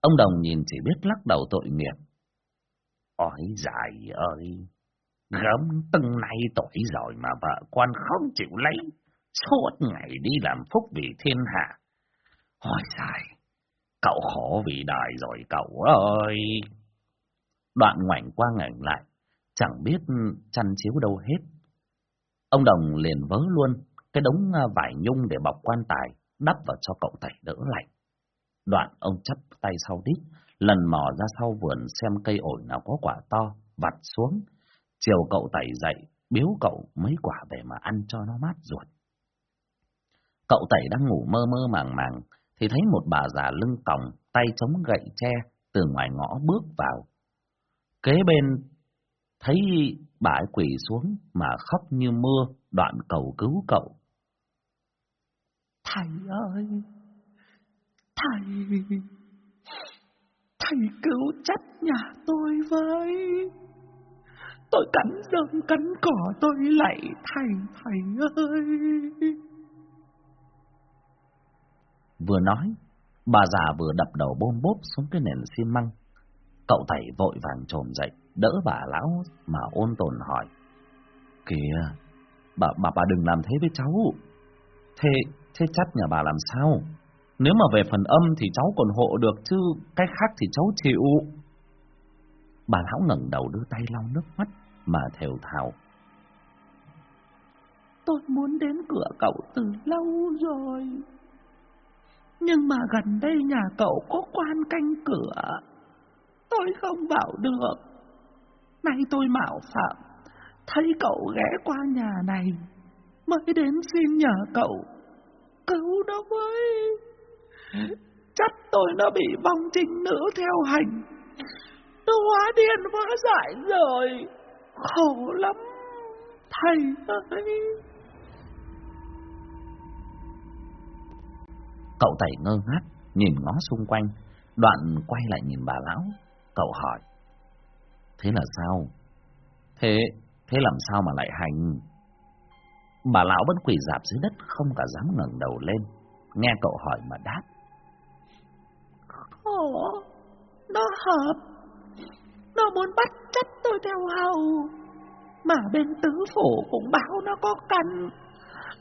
Ông Đồng nhìn chỉ biết lắc đầu tội nghiệp. Ôi dài ơi, gấm từng nay tuổi rồi mà vợ con không chịu lấy suốt ngày đi làm phúc vì thiên hạ. Ôi dài, cậu khổ vì đời rồi cậu ơi. Đoạn ngoảnh qua ngảnh lại, chẳng biết chăn chiếu đâu hết. Ông Đồng liền vớ luôn cái đống à, vải nhung để bọc quan tài, đắp vào cho cậu tẩy đỡ lạnh. Đoạn ông chắp tay sau đít, lần mò ra sau vườn xem cây ổi nào có quả to, vặt xuống. Chiều cậu tẩy dậy, biếu cậu mấy quả về mà ăn cho nó mát ruột. Cậu tẩy đang ngủ mơ mơ màng màng, thì thấy một bà già lưng còng, tay chống gậy tre, từ ngoài ngõ bước vào. Kế bên, thấy bà ấy quỳ xuống mà khóc như mưa, đoạn cầu cứu cậu. Thầy ơi! Thầy! Thầy cứu trách nhà tôi với! Tôi cắn rơm cắn cỏ tôi lại thầy, thầy ơi! Vừa nói, bà già vừa đập đầu bôm bốp xuống cái nền xi măng. Cậu thầy vội vàng trồm dậy, đỡ bà lão mà ôn tồn hỏi. Kìa, bà, bà, bà đừng làm thế với cháu. Thế, thế chắc nhà bà làm sao? Nếu mà về phần âm thì cháu còn hộ được chứ, cái khác thì cháu chịu. Bà lão ngẩng đầu đưa tay lau nước mắt mà thều thào. Tôi muốn đến cửa cậu từ lâu rồi. Nhưng mà gần đây nhà cậu có quan canh cửa. Tôi không bảo được. Nay tôi mạo phạm. Thấy cậu ghé qua nhà này. Mới đến xin nhờ cậu. Cứu nó với. Chắc tôi nó bị vong trinh nữ theo hành. Nó hóa điên hóa dại rồi. Khổ lắm. Thầy ơi. Cậu tẩy ngơ ngác, nhìn ngó xung quanh, đoạn quay lại nhìn bà lão. Cậu hỏi, thế là sao? Thế, thế làm sao mà lại hành? Bà lão vẫn quỳ dạp dưới đất, không cả dám ngẩng đầu lên. Nghe cậu hỏi mà đáp. Khổ, nó hợp. Nó muốn bắt chấp tôi theo hầu. Mà bên tứ phủ cũng báo nó có cần.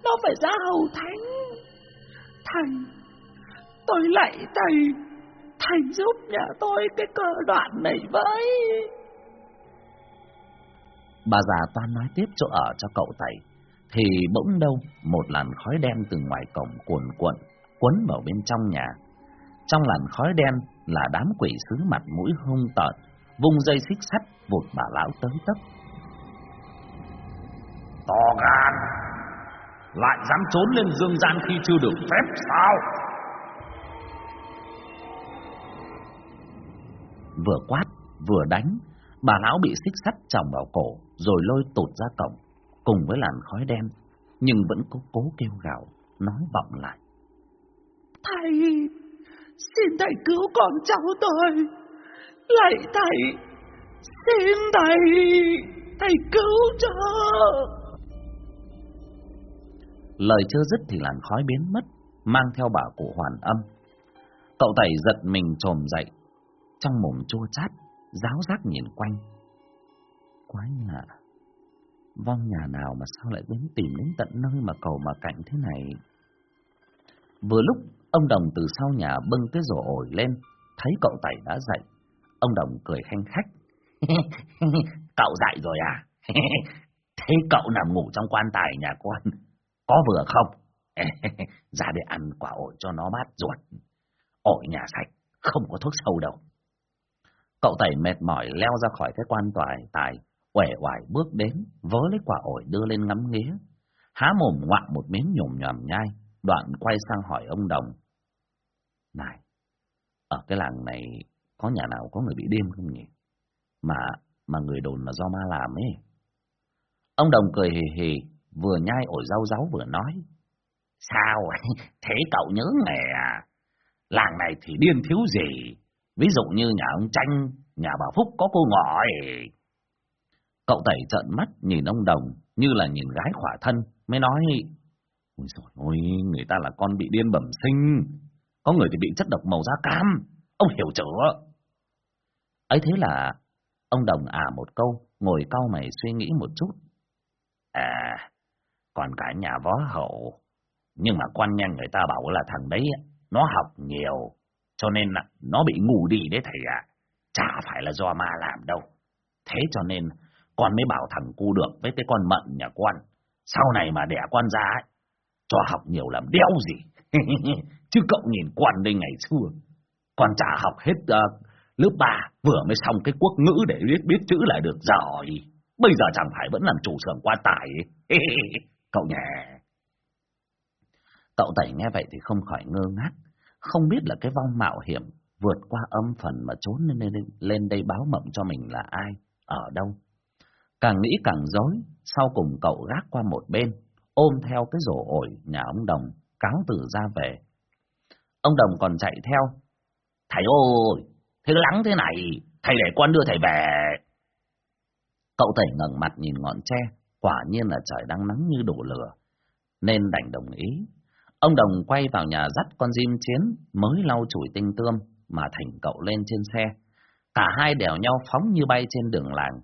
Nó phải ra hầu thánh. thành tôi lạy thầy, thầy giúp nhà tôi cái cơ đoạn này với. Bà già toan nói tiếp chỗ ở cho cậu tẩy, thì bỗng đâu một làn khói đen từ ngoài cổng cuồn cuộn quấn vào bên trong nhà. Trong làn khói đen là đám quỷ sứ mặt mũi hung tợn, vung dây xích sắt vụt bà lão tới tấp. To gan, lại dám trốn lên dương gian khi chưa được phép sao? Vừa quát, vừa đánh, bà lão bị xích sắt chồng vào cổ, rồi lôi tụt ra cổng, cùng với làn khói đen, nhưng vẫn cố cố kêu gào, nói vọng lại. Thầy, xin thầy cứu con cháu tôi. Lạy thầy, xin thầy, thầy cứu cho. Lời chưa dứt thì làn khói biến mất, mang theo bà cụ hoàn âm. Cậu tẩy giật mình trồm dậy, trong mồm chua chát, giáo giác nhìn quanh. Quái lạ, vong nhà nào mà sao lại đến tìm đến tận nơi mà cầu mà cạnh thế này? Vừa lúc, ông Đồng từ sau nhà bưng cái rổ ổi lên, thấy cậu tẩy đã dậy. Ông Đồng cười khanh khách. cậu dậy rồi à? Thế cậu nằm ngủ trong quan tài nhà quan, có vừa không? Ra để ăn quả ổi cho nó mát ruột. Ổi nhà sạch, không có thuốc sâu đâu. Cậu tẩy mệt mỏi leo ra khỏi cái quan tài tài, uể oải bước đến, vớ lấy quả ổi đưa lên ngắm nghía. Há mồm ngoạm một miếng nhồm nhòm nhai, đoạn quay sang hỏi ông Đồng. Này, ở cái làng này có nhà nào có người bị điên không nhỉ? Mà mà người đồn là do ma làm ấy. Ông Đồng cười hì hì, vừa nhai ổi rau ráu vừa nói. Sao? Thế cậu nhớ nghề à? Làng này thì điên thiếu gì? Ví dụ như nhà ông Tranh, nhà bà Phúc có cô ngọ. Cậu tẩy trợn mắt nhìn ông Đồng như là nhìn gái khỏa thân, mới nói, Ôi dồi ôi, người ta là con bị điên bẩm sinh, có người thì bị chất độc màu da cam, ông hiểu chưa? Ấy thế là ông Đồng à một câu, ngồi cau mày suy nghĩ một chút. À, còn cả nhà võ hậu, nhưng mà quan nhân người ta bảo là thằng đấy, nó học nhiều, cho nên là nó bị ngủ đi đấy thầy ạ. Chả phải là do ma làm đâu. Thế cho nên con mới bảo thằng cu được với cái con mận nhà quan. Sau này mà đẻ con ra ấy, cho học nhiều làm đéo gì. Chứ cậu nhìn quan đây ngày xưa. Con chả học hết uh, lớp 3 vừa mới xong cái quốc ngữ để biết biết chữ là được giỏi. Bây giờ chẳng phải vẫn làm chủ xưởng quan tài. cậu nhé. Cậu tẩy nghe vậy thì không khỏi ngơ ngác không biết là cái vong mạo hiểm vượt qua âm phần mà trốn lên, lên đây báo mộng cho mình là ai, ở đâu. Càng nghĩ càng dối, sau cùng cậu gác qua một bên, ôm theo cái rổ ổi nhà ông Đồng, cáo từ ra về. Ông Đồng còn chạy theo. Thầy ơi, thế lắng thế này, thầy để con đưa thầy về. Cậu tẩy ngẩng mặt nhìn ngọn tre, quả nhiên là trời đang nắng như đổ lửa, nên đành đồng ý. Ông Đồng quay vào nhà dắt con diêm chiến mới lau chùi tinh tươm mà thành cậu lên trên xe. Cả hai đèo nhau phóng như bay trên đường làng.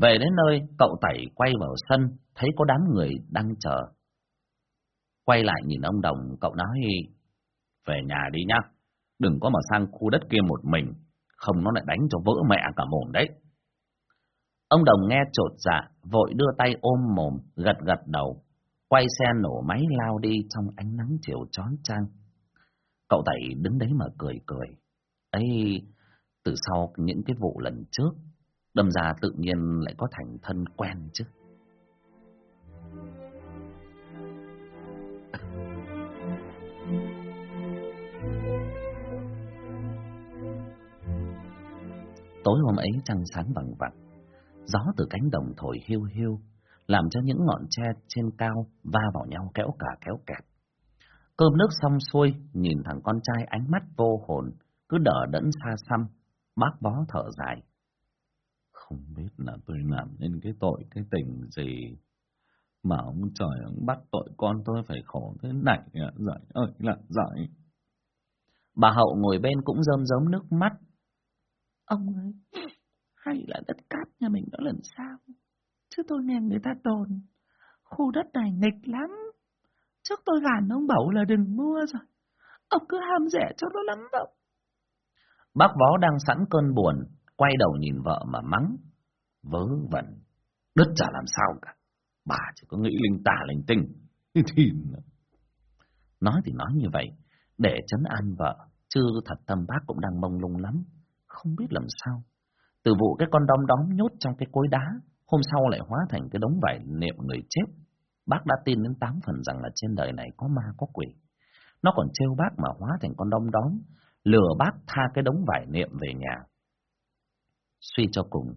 Về đến nơi, cậu tẩy quay vào sân, thấy có đám người đang chờ. Quay lại nhìn ông Đồng, cậu nói, về nhà đi nhá, đừng có mà sang khu đất kia một mình, không nó lại đánh cho vỡ mẹ cả mồm đấy. Ông Đồng nghe trột dạ, vội đưa tay ôm mồm, gật gật đầu, quay xe nổ máy lao đi trong ánh nắng chiều chói chang. Cậu Tẩy đứng đấy mà cười cười. ấy từ sau những cái vụ lần trước, đâm ra tự nhiên lại có thành thân quen chứ. Tối hôm ấy trăng sáng vằng vặt, gió từ cánh đồng thổi hiu hiu, làm cho những ngọn tre trên cao va vào nhau kéo cả kéo kẹt. Cơm nước xong xuôi, nhìn thằng con trai ánh mắt vô hồn, cứ đỡ đẫn xa xăm, bác bó thở dài. Không biết là tôi làm nên cái tội, cái tình gì, mà ông trời ông bắt tội con tôi phải khổ thế này, giỏi ơi là giỏi. Bà Hậu ngồi bên cũng rơm rớm nước mắt. Ông ơi, hay là đất cát nhà mình nó lần sao? Chứ tôi nghe người ta đồn, khu đất này nghịch lắm. Trước tôi gàn ông bảo là đừng mua rồi. Ông cứ ham rẻ cho nó lắm đâu. Bác vó đang sẵn cơn buồn, quay đầu nhìn vợ mà mắng. Vớ vẩn, đất chả làm sao cả. Bà chỉ có nghĩ linh tả linh tinh. Thì... Nói thì nói như vậy, để chấn an vợ, chứ thật tâm bác cũng đang mông lung lắm. Không biết làm sao. Từ vụ cái con đom đóm nhốt trong cái cối đá, hôm sau lại hóa thành cái đống vải niệm người chết. Bác đã tin đến tám phần rằng là trên đời này có ma có quỷ. Nó còn trêu bác mà hóa thành con đom đóm, lừa bác tha cái đống vải niệm về nhà. Suy cho cùng,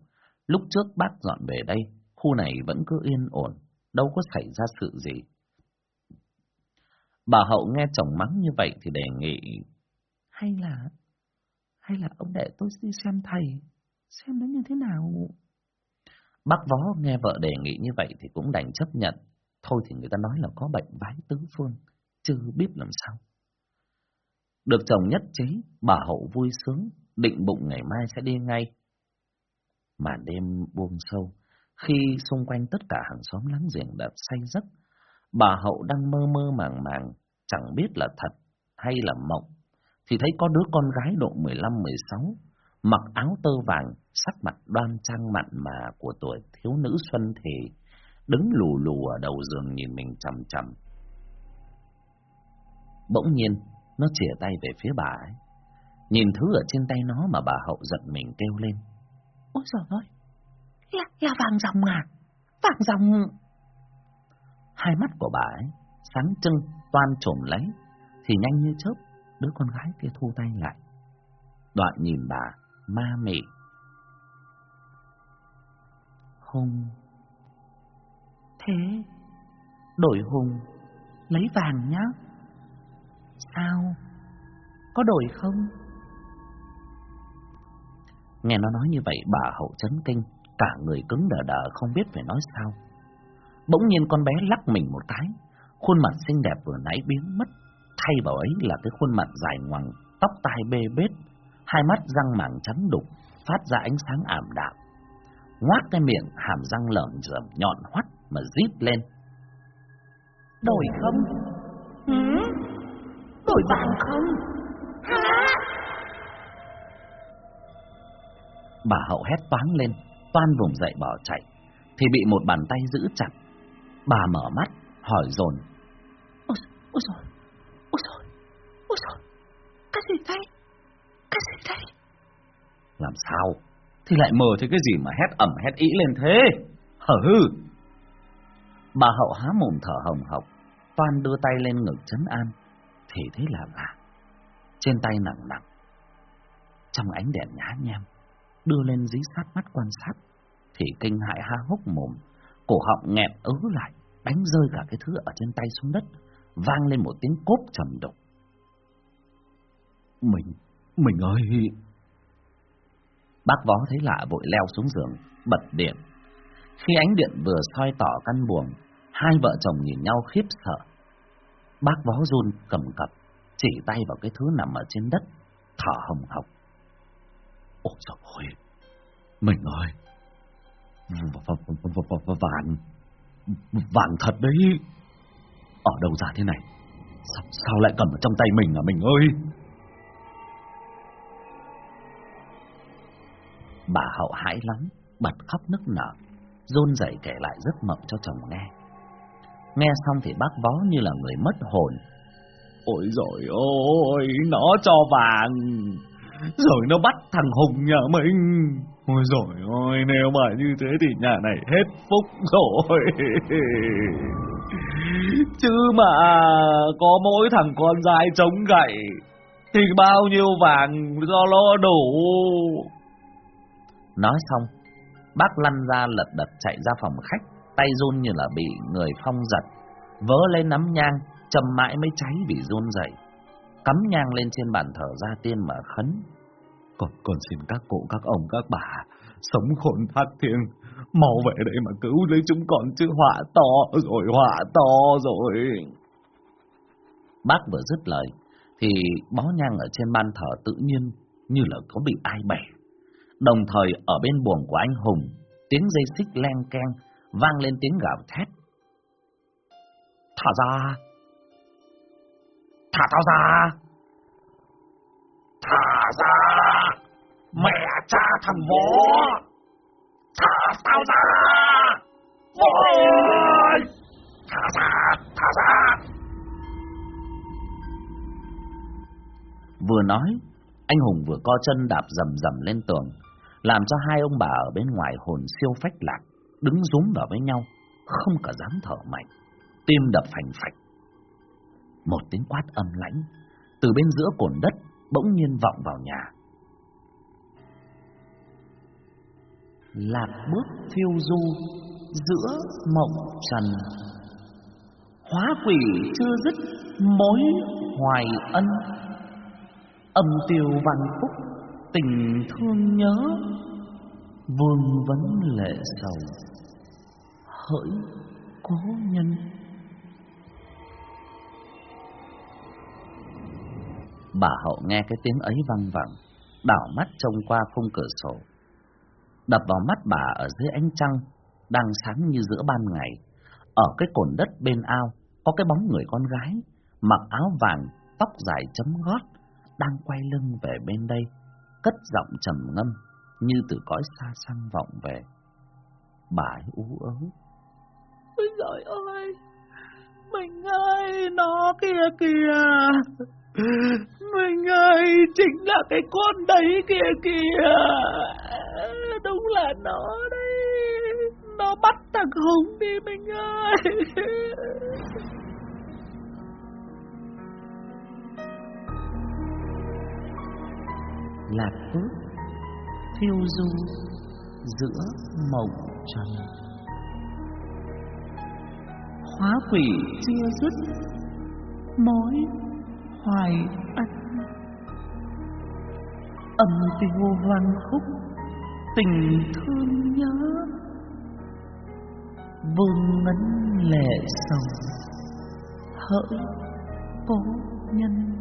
lúc trước bác dọn về đây, khu này vẫn cứ yên ổn, đâu có xảy ra sự gì. Bà Hậu nghe chồng mắng như vậy thì đề nghị hay là hay là ông để tôi đi xem thầy xem nó như thế nào bác võ nghe vợ đề nghị như vậy thì cũng đành chấp nhận. Thôi thì người ta nói là có bệnh vái tứ phương chưa biết làm sao. Được chồng nhất chế bà hậu vui sướng định bụng ngày mai sẽ đi ngay. Mà đêm buông sâu khi xung quanh tất cả hàng xóm láng giềng đã say giấc bà hậu đang mơ mơ màng màng chẳng biết là thật hay là mộng thì thấy có đứa con gái độ 15-16, mặc áo tơ vàng, sắc mặt đoan trang mặn mà của tuổi thiếu nữ xuân thì, đứng lù lù ở đầu giường nhìn mình chằm chằm. Bỗng nhiên, nó chìa tay về phía bà ấy. Nhìn thứ ở trên tay nó mà bà hậu giận mình kêu lên. Ôi giời ơi, là, là vàng dòng à? Vàng dòng... Hai mắt của bà ấy, sáng trưng, toan trồm lấy, thì nhanh như chớp đứa con gái kia thu tay lại. Đoạn nhìn bà, ma mị. Hùng. Thế, đổi Hùng, lấy vàng nhá. Sao? Có đổi không? Nghe nó nói như vậy bà hậu chấn kinh, cả người cứng đờ đờ không biết phải nói sao. Bỗng nhiên con bé lắc mình một cái, khuôn mặt xinh đẹp vừa nãy biến mất thay vào ấy là cái khuôn mặt dài ngoằng, tóc tai bê bết, hai mắt răng màng trắng đục, phát ra ánh sáng ảm đạm. Ngoác cái miệng, hàm răng lởm rởm nhọn hoắt mà rít lên. Đổi không? Ừ? Đổi vàng không? Hả? Bà hậu hét toáng lên, toan vùng dậy bỏ chạy, thì bị một bàn tay giữ chặt. Bà mở mắt, hỏi dồn Ôi, ôi rồi Ôi trời, ôi trời, cái gì đây? Cái gì đây? Làm sao? Thì lại mờ thấy cái gì mà hét ẩm hét ý lên thế? Hở hư! Bà hậu há mồm thở hồng hộc, toan đưa tay lên ngực chấn an, thì thế là lạ. Trên tay nặng nặng, trong ánh đèn nhá nhem, đưa lên dí sát mắt quan sát, thì kinh hại há hốc mồm, cổ họng nghẹn ứ lại, đánh rơi cả cái thứ ở trên tay xuống đất, vang lên một tiếng cốp trầm đục. Mình, mình ơi! Bác vó thấy lạ vội leo xuống giường, bật điện. Khi ánh điện vừa soi tỏ căn buồng, hai vợ chồng nhìn nhau khiếp sợ. Bác vó run cầm cập, chỉ tay vào cái thứ nằm ở trên đất, thở hồng hộc. Ôi trời ơi! Mình ơi! Vàng! Vàng thật đấy! Ở đâu ra thế này Sao, sao lại cầm ở trong tay mình à mình ơi Bà hậu hãi lắm, Bật khóc nức nở, run rẩy kể lại giấc mộng cho chồng nghe. Nghe xong thì bác vó như là người mất hồn. Ôi rồi ôi Nó cho vàng. Rồi nó bắt thằng Hùng nhà mình. Ôi rồi ôi Nếu mà như thế thì nhà này hết phúc rồi. Chứ mà có mỗi thằng con trai chống gậy, Thì bao nhiêu vàng do lo đủ? Nói xong Bác lăn ra lật đật chạy ra phòng khách Tay run như là bị người phong giật Vớ lên nắm nhang Chầm mãi mới cháy vì run dậy Cắm nhang lên trên bàn thờ gia tiên mà khấn Còn còn xin các cụ các ông các bà Sống khôn phát thiêng Mau về đây mà cứu lấy chúng con chứ họa to rồi, họa to rồi. Bác vừa dứt lời, thì bó nhang ở trên ban thờ tự nhiên như là có bị ai bẻ. Đồng thời ở bên buồng của anh Hùng, tiếng dây xích len keng, vang lên tiếng gào thét. Thả ra! Thả tao ra! Thả ra! Mẹ cha thằng bố Thả tao ra! Ôi! Thả ra! Thả ra! Vừa nói, anh Hùng vừa co chân đạp rầm rầm lên tường, làm cho hai ông bà ở bên ngoài hồn siêu phách lạc, đứng rúm vào với nhau, không cả dám thở mạnh, tim đập phành phạch. Một tiếng quát âm lãnh, từ bên giữa cồn đất bỗng nhiên vọng vào nhà. lạc bước phiêu du giữa mộng trần hóa quỷ chưa dứt mối hoài ân âm tiêu văn phúc tình thương nhớ, vương vấn lệ sầu. Hỡi cố nhân. Bà hậu nghe cái tiếng ấy vang vẳng, đảo mắt trông qua khung cửa sổ. Đập vào mắt bà ở dưới ánh trăng, đang sáng như giữa ban ngày. Ở cái cồn đất bên ao, có cái bóng người con gái, mặc áo vàng, tóc dài chấm gót đang quay lưng về bên đây cất giọng trầm ngâm, như từ cõi xa xăm vọng về. Bà ấy ú ớ. Ôi giời ơi, mình ơi, nó kia kìa. Mình ơi, chính là cái con đấy kìa kìa. Đúng là nó đấy. Nó bắt thằng hùng đi mình ơi. Lạc bước phiêu du giữa mộng trần. Hóa quỷ chưa dứt, mối hoài ân. Âm tiêu hoang khúc, tình thương nhớ. Vương ngấn lệ sầu hỡi cố nhân.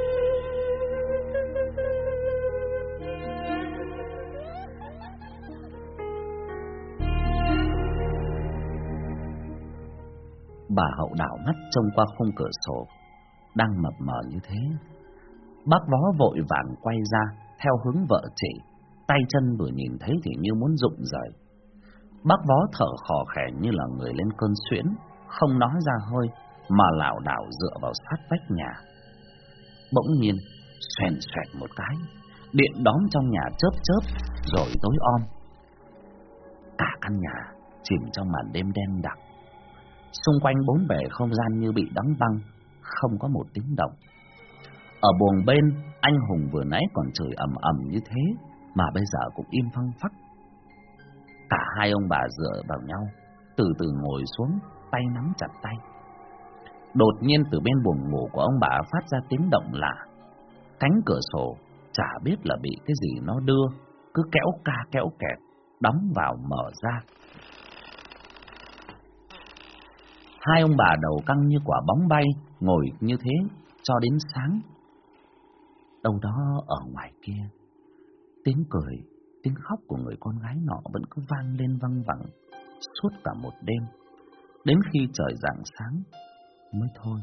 bà hậu đảo mắt trông qua khung cửa sổ, đang mập mờ như thế. Bác vó vội vàng quay ra, theo hướng vợ chỉ tay chân vừa nhìn thấy thì như muốn rụng rời. Bác vó thở khò khè như là người lên cơn suyễn không nói ra hơi, mà lảo đảo dựa vào sát vách nhà. Bỗng nhiên, xoèn xoẹt một cái, điện đóm trong nhà chớp chớp, rồi tối om. Cả căn nhà chìm trong màn đêm đen đặc xung quanh bốn bề không gian như bị đóng băng, không có một tiếng động. Ở buồng bên, anh hùng vừa nãy còn chửi ầm ầm như thế, mà bây giờ cũng im phăng phắc. Cả hai ông bà dựa vào nhau, từ từ ngồi xuống, tay nắm chặt tay. Đột nhiên từ bên buồng ngủ của ông bà phát ra tiếng động lạ. Cánh cửa sổ chả biết là bị cái gì nó đưa, cứ kéo ca kéo kẹt, đóng vào mở ra. Hai ông bà đầu căng như quả bóng bay, ngồi như thế, cho đến sáng. Đâu đó ở ngoài kia, tiếng cười, tiếng khóc của người con gái nọ vẫn cứ vang lên văng vẳng, suốt cả một đêm. Đến khi trời rạng sáng, mới thôi.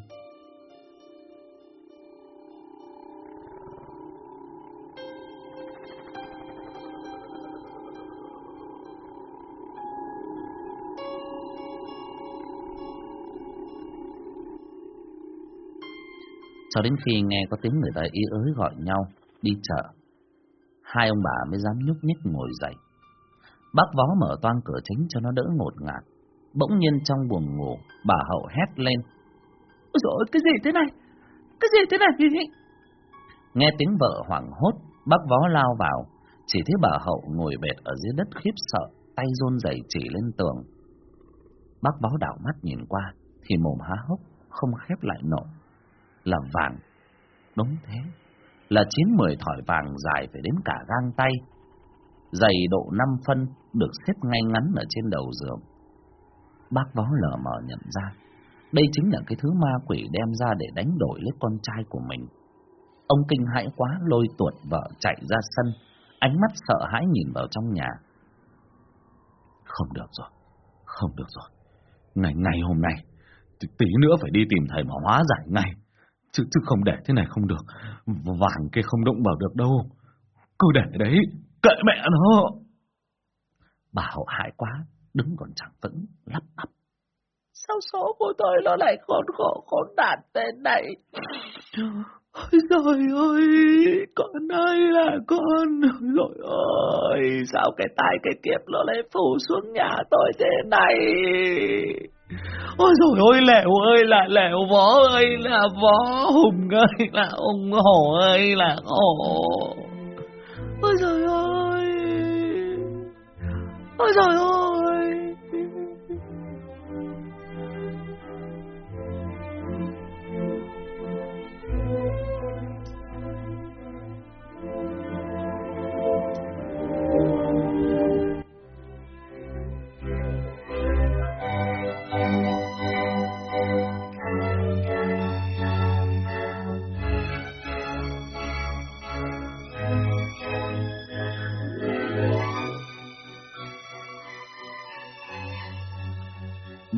Cho đến khi nghe có tiếng người ta ý ới gọi nhau đi chợ hai ông bà mới dám nhúc nhích ngồi dậy. Bác vó mở toang cửa chính cho nó đỡ ngột ngạt. Bỗng nhiên trong buồng ngủ bà hậu hét lên. Ôi dồi cái gì thế này? Cái gì thế này nghe tiếng vợ hoảng hốt bác vó lao vào. Chỉ thấy bà hậu ngồi bệt ở dưới đất khiếp sợ tay run rẩy chỉ lên tường. Bác vó đảo mắt nhìn qua thì mồm há hốc không khép lại nổi là vàng. Đúng thế, là chín mười thỏi vàng dài phải đến cả gang tay. Dày độ năm phân được xếp ngay ngắn ở trên đầu giường. Bác vó lờ mờ nhận ra, đây chính là cái thứ ma quỷ đem ra để đánh đổi lấy con trai của mình. Ông kinh hãi quá lôi tuột vợ chạy ra sân, ánh mắt sợ hãi nhìn vào trong nhà. Không được rồi, không được rồi. Ngày ngày hôm nay, tí nữa phải đi tìm thầy mà hóa giải ngay. Chứ, chứ không để thế này không được. Vàng kia không động vào được đâu. Cứ để đấy, kệ mẹ nó. Bà hậu hại quá, đứng còn chẳng vững, lắp bắp. Sao số của tôi nó lại khốn khổ khốn nạn thế này? Ôi trời ơi, con ơi là con, rồi ơi, sao cái tai cái kiếp nó lại phủ xuống nhà tôi thế này? Ôi trời ơi, lẻo ơi là lẻo, võ ơi là võ, hùng ơi là hùng, hổ ơi là hổ. Ôi trời ơi, ôi trời ơi.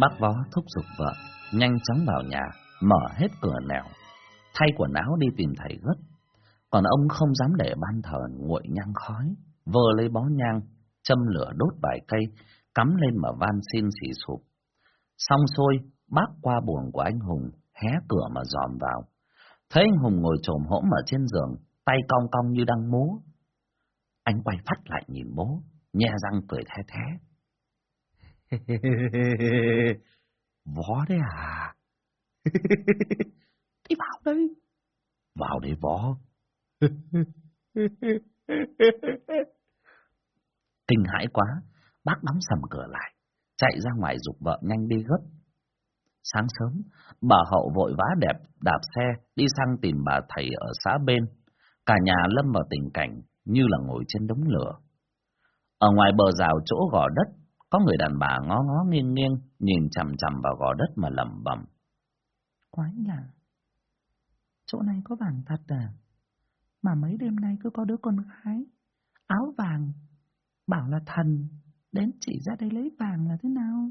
Bác vó thúc giục vợ, nhanh chóng vào nhà, mở hết cửa nẻo, thay quần áo đi tìm thầy gất. Còn ông không dám để ban thờ nguội nhang khói, vơ lấy bó nhang, châm lửa đốt vài cây, cắm lên mà van xin xỉ sụp. Xong xuôi, bác qua buồng của anh Hùng, hé cửa mà dòm vào. Thấy anh Hùng ngồi trồm hỗm ở trên giường, tay cong cong như đang múa. Anh quay phát lại nhìn bố, nhe răng cười the thế. võ đấy à? Đi vào đây. Vào để võ. Kinh hãi quá, bác đóng sầm cửa lại, chạy ra ngoài dục vợ nhanh đi gấp. Sáng sớm, bà hậu vội vã đẹp đạp xe đi sang tìm bà thầy ở xã bên. Cả nhà lâm vào tình cảnh như là ngồi trên đống lửa. Ở ngoài bờ rào chỗ gò đất, có người đàn bà ngó ngó nghiêng nghiêng, nhìn chằm chằm vào gò đất mà lẩm bẩm. Quái nhỉ? Chỗ này có vàng thật à? Mà mấy đêm nay cứ có đứa con gái, áo vàng, bảo là thần, đến chỉ ra đây lấy vàng là thế nào?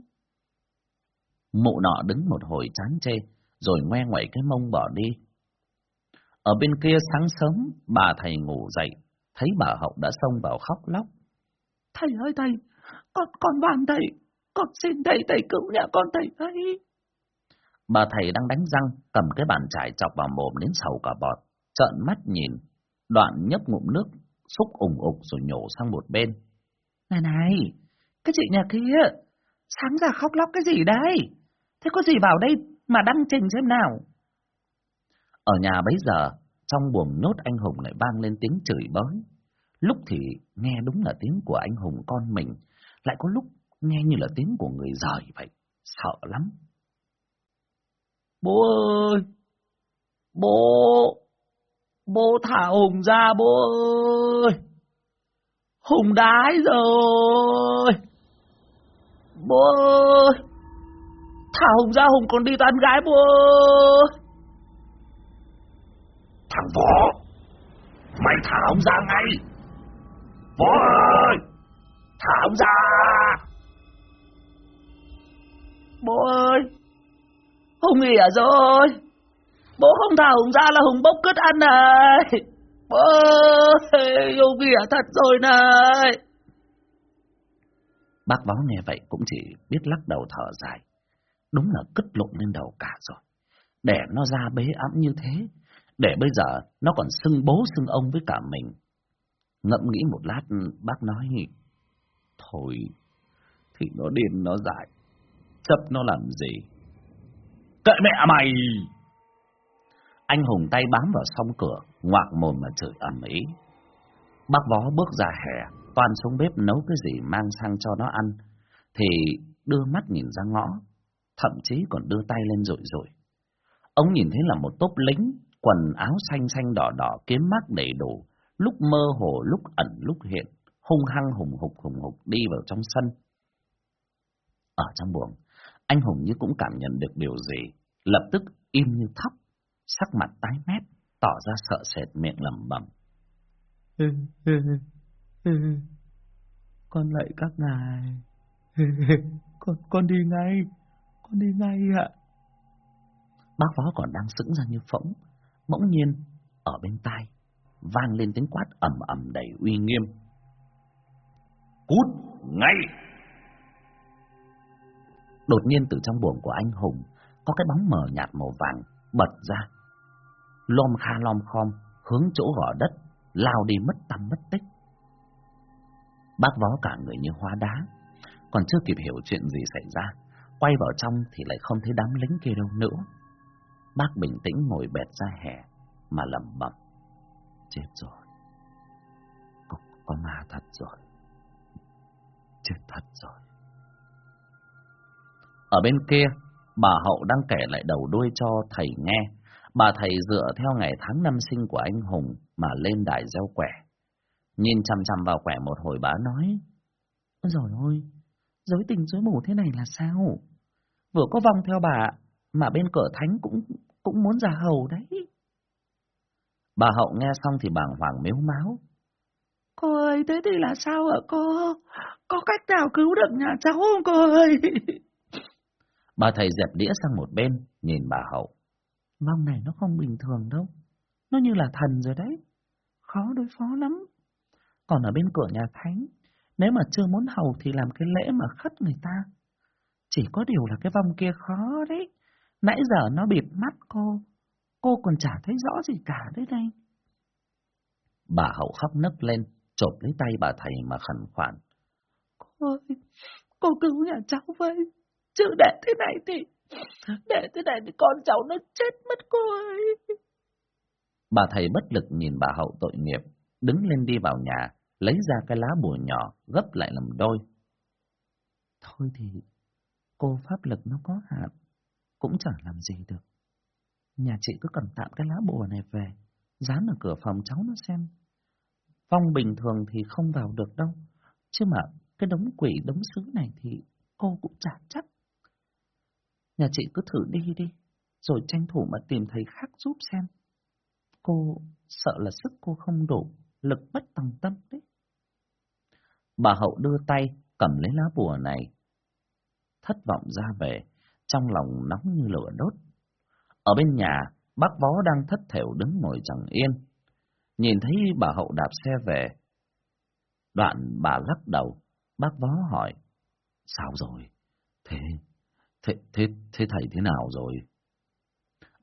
Mụ nọ đứng một hồi chán chê, rồi ngoe ngoẩy cái mông bỏ đi. Ở bên kia sáng sớm, bà thầy ngủ dậy, thấy bà hậu đã xông vào khóc lóc. Thầy ơi thầy, con con van thầy, con xin thầy thầy cứu nhà con thầy ấy. Bà thầy đang đánh răng, cầm cái bàn chải chọc vào mồm đến sầu cả bọt, trợn mắt nhìn, đoạn nhấp ngụm nước, xúc ủng ục rồi nhổ sang một bên. Này này, cái chị nhà kia, sáng ra khóc lóc cái gì đây? Thế có gì vào đây mà đăng trình xem nào? Ở nhà bấy giờ, trong buồng nhốt anh Hùng lại vang lên tiếng chửi bới. Lúc thì nghe đúng là tiếng của anh Hùng con mình, lại có lúc nghe như là tiếng của người rời vậy, sợ lắm. Bố ơi! Bố! Bố thả Hùng ra bố ơi! Hùng đái rồi! Bố ơi! Thả Hùng ra Hùng còn đi tán gái bố ơi! Thằng Võ! Mày thả ông ra ngay! Võ ơi! Thả ông ra! Bố ơi! Hùng ỉa rồi! Bố không thả Hùng ra là Hùng bốc cất ăn này! Bố ơi! Hùng ỉa thật rồi này! Bác báo nghe vậy cũng chỉ biết lắc đầu thở dài. Đúng là cất lộn lên đầu cả rồi. Để nó ra bế ẵm như thế, để bây giờ nó còn xưng bố xưng ông với cả mình. Ngẫm nghĩ một lát, bác nói, thôi, thì nó điên nó dại, chấp nó làm gì? Kệ mẹ mày! Anh Hùng tay bám vào song cửa, ngoạc mồm mà chửi ầm ĩ. Bác vó bước ra hè, toàn xuống bếp nấu cái gì mang sang cho nó ăn, thì đưa mắt nhìn ra ngõ, thậm chí còn đưa tay lên rội rội. Ông nhìn thấy là một tốp lính, quần áo xanh xanh đỏ đỏ, kiếm mắt đầy đủ, lúc mơ hồ, lúc ẩn, lúc hiện, hung hăng hùng hục hùng hục đi vào trong sân. Ở trong buồng, anh Hùng như cũng cảm nhận được điều gì, lập tức im như thóc, sắc mặt tái mét, tỏ ra sợ sệt miệng lẩm bẩm. con lạy các ngài, con con đi ngay, con đi ngay ạ. Bác phó còn đang sững ra như phỗng, bỗng nhiên ở bên tai vang lên tiếng quát ầm ầm đầy uy nghiêm. Cút ngay! Đột nhiên từ trong buồng của anh Hùng có cái bóng mờ nhạt màu vàng bật ra. lom kha lom khom, hướng chỗ gò đất, lao đi mất tâm mất tích. Bác vó cả người như hóa đá, còn chưa kịp hiểu chuyện gì xảy ra, quay vào trong thì lại không thấy đám lính kia đâu nữa. Bác bình tĩnh ngồi bệt ra hè, mà lẩm bẩm. Chết rồi. Có, có ma thật rồi. Chết thật rồi. Ở bên kia, bà Hậu đang kể lại đầu đuôi cho thầy nghe. Bà thầy dựa theo ngày tháng năm sinh của anh Hùng mà lên đài gieo quẻ. Nhìn chằm chằm vào quẻ một hồi bà nói. rồi ôi, dối tình dối mù thế này là sao? Vừa có vong theo bà, mà bên cửa thánh cũng cũng muốn ra hầu đấy. Bà Hậu nghe xong thì bàng hoàng mếu máu. Cô ơi, thế thì là sao ạ cô? Có cách nào cứu được nhà cháu không cô ơi? Bà thầy dẹp đĩa sang một bên, nhìn bà Hậu. Vong này nó không bình thường đâu. Nó như là thần rồi đấy. Khó đối phó lắm. Còn ở bên cửa nhà thánh, nếu mà chưa muốn hầu thì làm cái lễ mà khất người ta. Chỉ có điều là cái vong kia khó đấy. Nãy giờ nó bịt mắt cô. Cô còn chả thấy rõ gì cả đấy đây. Bà Hậu khóc nấc lên, chộp lấy tay bà thầy mà khẩn khoản. Cô ơi, cô cứu nhà cháu với. Chứ để thế này thì... Để thế này thì con cháu nó chết mất cô ơi. Bà thầy bất lực nhìn bà Hậu tội nghiệp, đứng lên đi vào nhà, lấy ra cái lá bùa nhỏ, gấp lại làm đôi. Thôi thì, cô pháp lực nó có hạn, cũng chẳng làm gì được. Nhà chị cứ cầm tạm cái lá bùa này về, dán ở cửa phòng cháu nó xem phong bình thường thì không vào được đâu, chứ mà cái đống quỷ đống sứ này thì cô cũng chả chắc. Nhà chị cứ thử đi đi, rồi tranh thủ mà tìm thầy khác giúp xem. Cô sợ là sức cô không đủ, lực bất tòng tâm đấy. Bà Hậu đưa tay, cầm lấy lá bùa này. Thất vọng ra về, trong lòng nóng như lửa đốt. Ở bên nhà, bác vó đang thất thểu đứng ngồi chẳng yên. Nhìn thấy bà Hậu đạp xe về. Đoạn bà lắc đầu, bác vó hỏi. Sao rồi? Thế, thế, thế, thế thầy thế nào rồi?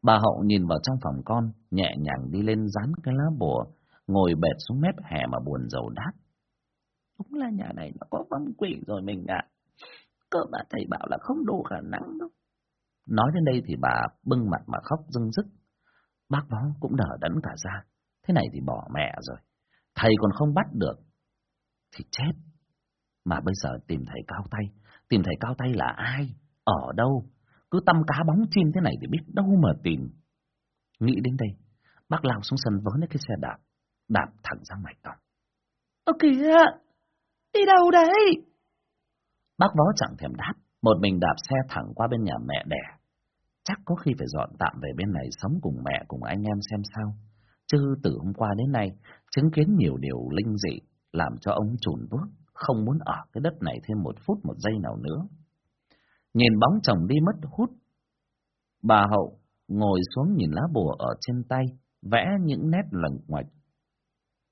Bà Hậu nhìn vào trong phòng con, nhẹ nhàng đi lên dán cái lá bùa, ngồi bệt xuống mép hè mà buồn rầu đáp. Đúng là nhà này nó có vong quỷ rồi mình ạ. À. Cơ mà thầy bảo là không đủ khả năng đâu. Nói đến đây thì bà bưng mặt mà khóc dưng dứt. Bác vó cũng đỡ đẫn cả ra. Thế này thì bỏ mẹ rồi. Thầy còn không bắt được. Thì chết. Mà bây giờ tìm thầy cao tay. Tìm thầy cao tay là ai? Ở đâu? Cứ tâm cá bóng chim thế này thì biết đâu mà tìm. Nghĩ đến đây, bác lao xuống sân vớ lấy cái xe đạp. Đạp thẳng ra ngoài cổng. Ơ kìa! Đi đâu đấy? Bác vó chẳng thèm đáp, một mình đạp xe thẳng qua bên nhà mẹ đẻ. Chắc có khi phải dọn tạm về bên này sống cùng mẹ cùng anh em xem sao. Chứ từ hôm qua đến nay, chứng kiến nhiều điều linh dị, làm cho ông chùn bước, không muốn ở cái đất này thêm một phút một giây nào nữa. Nhìn bóng chồng đi mất hút, bà Hậu ngồi xuống nhìn lá bùa ở trên tay, vẽ những nét lẩn ngoạch.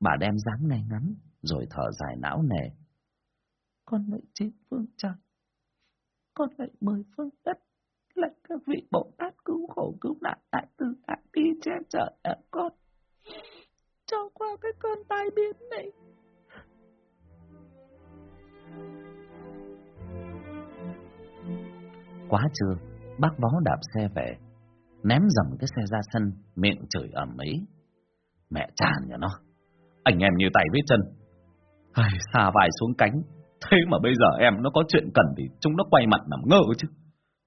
Bà đem dáng ngay ngắn, rồi thở dài não nề. Con lại chín phương trời, con lại mười phương đất, lại các vị Bồ Tát cứu khổ cứu nạn đại từ đại bi che chở ở con. Cho qua cái cơn tai biến này. Quá trưa, bác vó đạp xe về, ném dầm cái xe ra sân, miệng chửi ẩm ý. Mẹ chàn nhà nó, anh em như tay với chân. Ai, xa vài xuống cánh, thế mà bây giờ em nó có chuyện cần thì chúng nó quay mặt nằm ngơ chứ.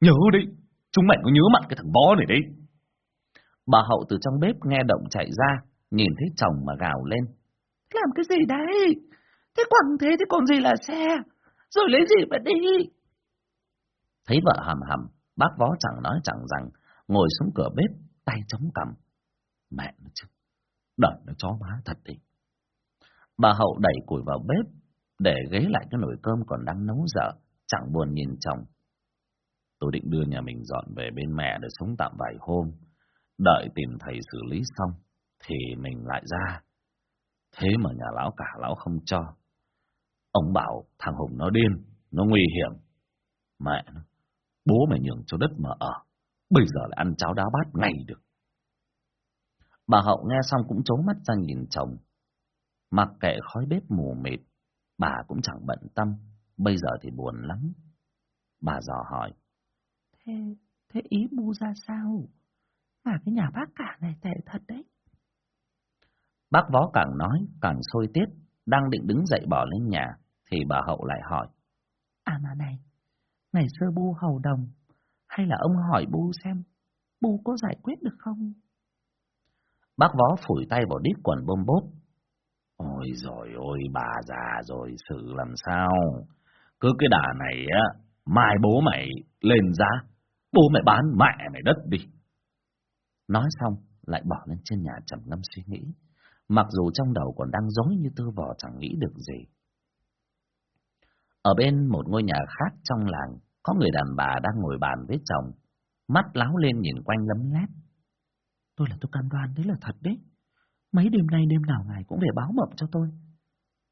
Nhớ đi, chúng mày có nhớ mặt cái thằng bó này đi. Bà Hậu từ trong bếp nghe động chạy ra, nhìn thấy chồng mà gào lên. Làm cái gì đấy? Thế quẳng thế thì còn gì là xe? Rồi lấy gì mà đi? Thấy vợ hầm hầm, bác vó chẳng nói chẳng rằng, ngồi xuống cửa bếp, tay chống cằm. Mẹ nó chứ, đợi nó chó má thật đi. Bà Hậu đẩy củi vào bếp, để ghế lại cái nồi cơm còn đang nấu dở, chẳng buồn nhìn chồng. Tôi định đưa nhà mình dọn về bên mẹ để sống tạm vài hôm, đợi tìm thầy xử lý xong, thì mình lại ra. Thế mà nhà lão cả lão không cho. Ông bảo thằng Hùng nó điên, nó nguy hiểm. Mẹ nó, bố mày nhường cho đất mà ở, bây giờ lại ăn cháo đá bát ngay được. Bà Hậu nghe xong cũng trố mắt ra nhìn chồng. Mặc kệ khói bếp mù mịt, bà cũng chẳng bận tâm, bây giờ thì buồn lắm. Bà dò hỏi. Thế, thế ý bu ra sao? Mà cái nhà bác cả này tệ thật đấy. Bác võ càng nói, càng sôi tiết, đang định đứng dậy bỏ lên nhà, thì bà Hậu lại hỏi. À mà này, ngày xưa bu hầu đồng, hay là ông hỏi bu xem, bu có giải quyết được không? Bác võ phủi tay vào đít quần bôm bốp. Ôi rồi ôi, bà già rồi, xử làm sao? Cứ cái đà này á, mai bố mày lên giá, bố mày bán mẹ mày đất đi. Nói xong, lại bỏ lên trên nhà trầm ngâm suy nghĩ, mặc dù trong đầu còn đang rối như tơ vò chẳng nghĩ được gì. Ở bên một ngôi nhà khác trong làng, có người đàn bà đang ngồi bàn với chồng, mắt láo lên nhìn quanh lấm lét. Tôi là tôi cam đoan đấy là thật đấy. Mấy đêm nay đêm nào ngài cũng về báo mộng cho tôi.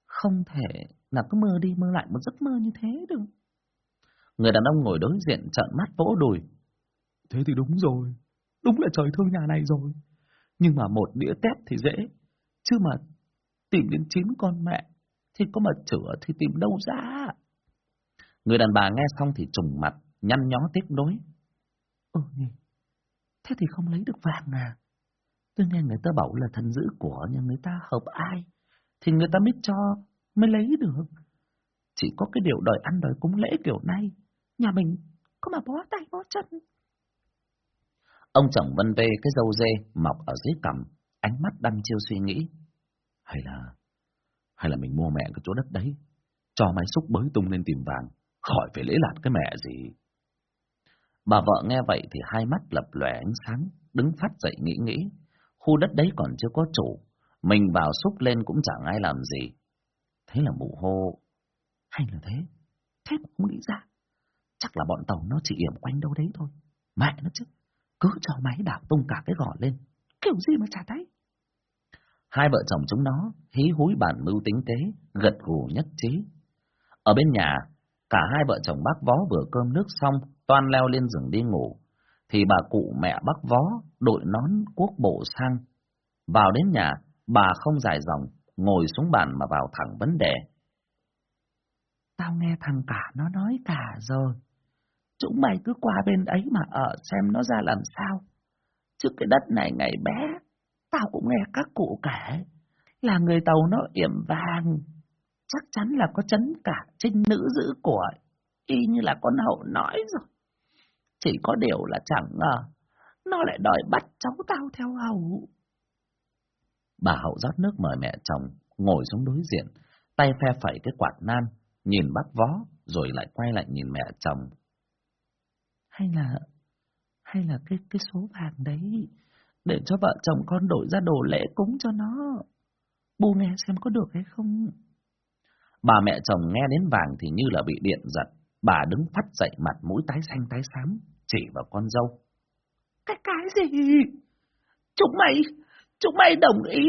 Không thể là cứ mơ đi mơ lại một giấc mơ như thế được. Người đàn ông ngồi đối diện trợn mắt vỗ đùi. Thế thì đúng rồi. Đúng là trời thương nhà này rồi. Nhưng mà một đĩa tép thì dễ. Chứ mà tìm đến chín con mẹ thì có mà chữa thì tìm đâu ra. Người đàn bà nghe xong thì trùng mặt, nhăn nhó tiếc đối. Ừ nhỉ, thế thì không lấy được vàng à? Tôi nghe người ta bảo là thần giữ của nhà người ta hợp ai, thì người ta mới cho, mới lấy được. Chỉ có cái điều đòi ăn đòi cúng lễ kiểu này, nhà mình có mà bó tay bó chân. Ông chồng vân vê cái dâu dê mọc ở dưới cằm, ánh mắt đăm chiêu suy nghĩ. Hay là, hay là mình mua mẹ cái chỗ đất đấy, cho máy xúc bới tung lên tìm vàng, khỏi phải lễ lạt cái mẹ gì. Bà vợ nghe vậy thì hai mắt lập lòe ánh sáng, đứng phát dậy nghĩ nghĩ. Khu đất đấy còn chưa có chủ, mình vào xúc lên cũng chẳng ai làm gì. Thế là mụ hô. Hay là thế? Thế mà không nghĩ ra. Chắc là bọn tàu nó chỉ yểm quanh đâu đấy thôi. Mẹ nó chứ. Cứ cho máy đảo tung cả cái gò lên. Kiểu gì mà chả thấy. Hai vợ chồng chúng nó hí húi bản mưu tính kế, gật gù nhất trí. Ở bên nhà, Cả hai vợ chồng bác vó vừa cơm nước xong, toan leo lên giường đi ngủ, thì bà cụ mẹ bác vó đội nón quốc bộ sang. Vào đến nhà, bà không dài dòng, ngồi xuống bàn mà vào thẳng vấn đề. Tao nghe thằng cả nó nói cả rồi. Chúng mày cứ qua bên ấy mà ở xem nó ra làm sao. Chứ cái đất này ngày bé, tao cũng nghe các cụ kể, là người tàu nó yểm vàng, chắc chắn là có chấn cả trinh nữ giữ của, y như là con hậu nói rồi. Chỉ có điều là chẳng ngờ, nó lại đòi bắt cháu tao theo hầu. Bà hậu rót nước mời mẹ chồng, ngồi xuống đối diện, tay phe phẩy cái quạt nan, nhìn bác vó, rồi lại quay lại nhìn mẹ chồng. Hay là, hay là cái cái số vàng đấy, để cho vợ chồng con đổi ra đồ lễ cúng cho nó. Bu nghe xem có được hay không? Bà mẹ chồng nghe đến vàng thì như là bị điện giật. Bà đứng phát dậy mặt mũi tái xanh tái xám, chỉ vào con dâu. Cái cái gì? Chúng mày, chúng mày đồng ý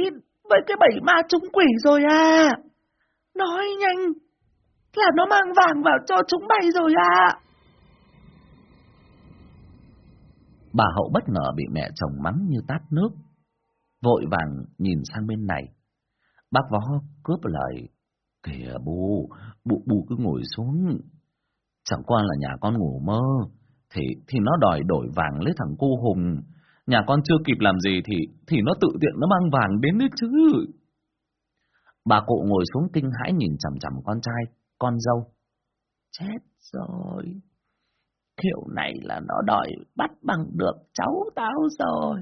với cái bảy ma chúng quỷ rồi à? Nói nhanh, là nó mang vàng vào cho chúng mày rồi à? Bà hậu bất ngờ bị mẹ chồng mắng như tát nước. Vội vàng nhìn sang bên này. Bác võ cướp lời Kìa bù, bù, bù cứ ngồi xuống. Chẳng qua là nhà con ngủ mơ, thì thì nó đòi đổi vàng lấy thằng cô Hùng. Nhà con chưa kịp làm gì thì thì nó tự tiện nó mang vàng đến đấy chứ. Bà cụ ngồi xuống kinh hãi nhìn chằm chằm con trai, con dâu. Chết rồi. Kiểu này là nó đòi bắt bằng được cháu tao rồi.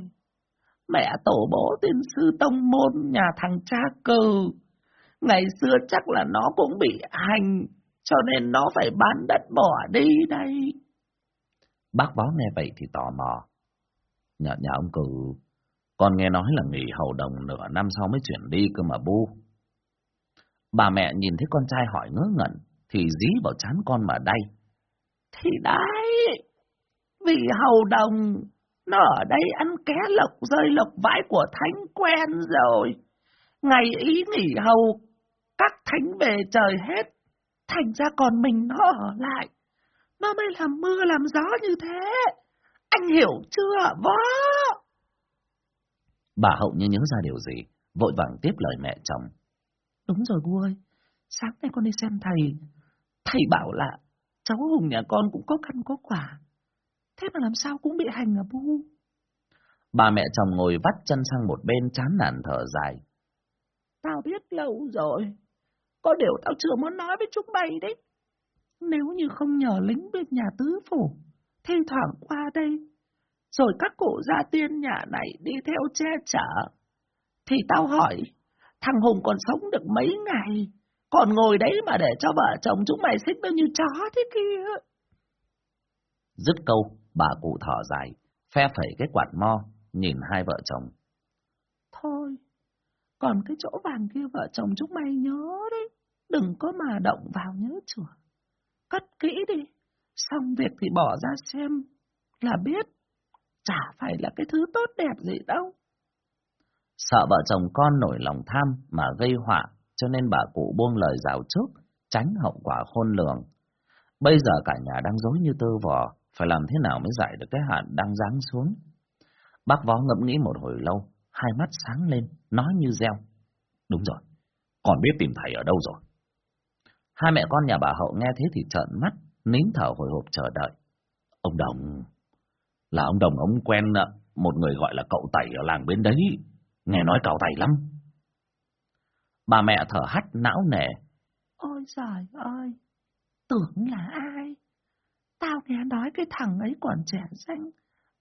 Mẹ tổ bố tiên sư tông môn nhà thằng cha cừ Ngày xưa chắc là nó cũng bị hành, cho nên nó phải bán đất bỏ đi đây. Bác báo nghe vậy thì tò mò. Nhà, nhà ông cử, con nghe nói là nghỉ hầu đồng nửa năm sau mới chuyển đi cơ mà bu. Bà mẹ nhìn thấy con trai hỏi ngớ ngẩn, thì dí vào chán con mà đây. Thì đấy, vì hầu đồng, nó ở đây ăn ké lộc rơi lộc vãi của thánh quen rồi. Ngày ý nghỉ hầu, các thánh về trời hết, thành ra còn mình nó ở lại. Nó mới làm mưa làm gió như thế. Anh hiểu chưa, võ? Bà Hậu như nhớ ra điều gì, vội vàng tiếp lời mẹ chồng. Đúng rồi bu ơi, sáng nay con đi xem thầy. Thầy bảo là cháu Hùng nhà con cũng có căn có quả. Thế mà làm sao cũng bị hành à bu? Bà mẹ chồng ngồi vắt chân sang một bên chán nản thở dài. Tao biết lâu rồi. Có điều tao chưa muốn nói với chúng mày đấy. Nếu như không nhờ lính bên nhà tứ phủ, thi thoảng qua đây, rồi các cụ gia tiên nhà này đi theo che chở, thì tao hỏi, thằng Hùng còn sống được mấy ngày, còn ngồi đấy mà để cho vợ chồng chúng mày xích nó như chó thế kia. Dứt câu, bà cụ thở dài, phe phẩy cái quạt mo, nhìn hai vợ chồng. Thôi, còn cái chỗ vàng kia vợ chồng chúng mày nhớ đấy, đừng có mà động vào nhớ chùa. Cất kỹ đi, xong việc thì bỏ ra xem là biết, chả phải là cái thứ tốt đẹp gì đâu. Sợ vợ chồng con nổi lòng tham mà gây họa, cho nên bà cụ buông lời rào trước, tránh hậu quả khôn lường. Bây giờ cả nhà đang dối như tơ vò, phải làm thế nào mới giải được cái hạn đang giáng xuống. Bác vó ngẫm nghĩ một hồi lâu, hai mắt sáng lên, nói như reo. Đúng rồi, còn biết tìm thầy ở đâu rồi. Hai mẹ con nhà bà Hậu nghe thế thì trợn mắt, nín thở hồi hộp chờ đợi. Ông Đồng... Là ông Đồng ông quen ờ, một người gọi là cậu Tẩy ở làng bên đấy. Nghe nói cậu Tẩy lắm. Bà mẹ thở hắt não nề. Ôi giời ơi, tưởng là ai? Tao nghe nói cái thằng ấy còn trẻ xanh,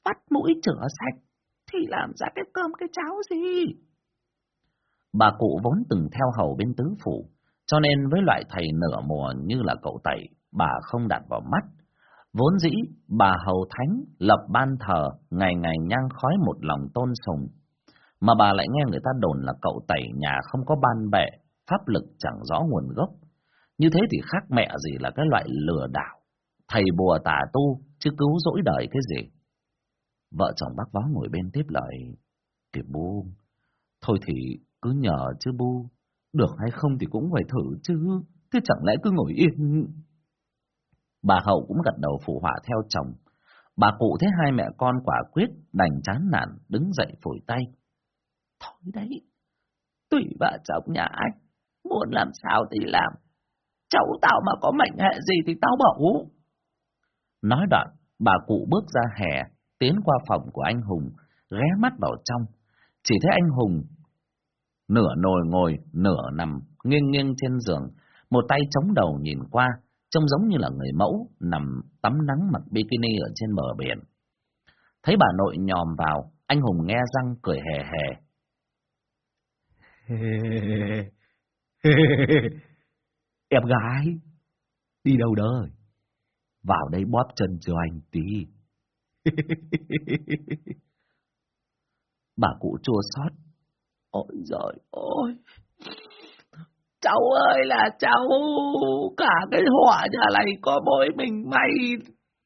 vắt mũi chữa sạch, thì làm ra cái cơm cái cháo gì? Bà cụ vốn từng theo hầu bên tứ phủ, cho nên với loại thầy nửa mùa như là cậu Tẩy, bà không đặt vào mắt. Vốn dĩ, bà hầu thánh lập ban thờ, ngày ngày nhang khói một lòng tôn sùng. Mà bà lại nghe người ta đồn là cậu Tẩy nhà không có ban bệ, pháp lực chẳng rõ nguồn gốc. Như thế thì khác mẹ gì là cái loại lừa đảo. Thầy bùa tà tu, chứ cứu rỗi đời cái gì. Vợ chồng bác vó ngồi bên tiếp lời. Kìa bu, thôi thì cứ nhờ chứ bu, được hay không thì cũng phải thử chứ, thế chẳng lẽ cứ ngồi yên. Bà Hậu cũng gật đầu phụ họa theo chồng. Bà cụ thấy hai mẹ con quả quyết, đành chán nản, đứng dậy phổi tay. Thôi đấy, tùy vợ chồng nhà anh, muốn làm sao thì làm. Cháu tao mà có mệnh hệ gì thì tao bảo. Nói đoạn, bà cụ bước ra hè, tiến qua phòng của anh Hùng, ghé mắt vào trong. Chỉ thấy anh Hùng nửa nồi ngồi, nửa nằm, nghiêng nghiêng trên giường, một tay chống đầu nhìn qua, trông giống như là người mẫu, nằm tắm nắng mặc bikini ở trên bờ biển. Thấy bà nội nhòm vào, anh Hùng nghe răng cười hề hề. em gái, đi đâu đời? Vào đây bóp chân cho anh tí. bà cụ chua xót Ôi giời ơi! Cháu ơi là cháu! Cả cái họa nhà này có mỗi mình mày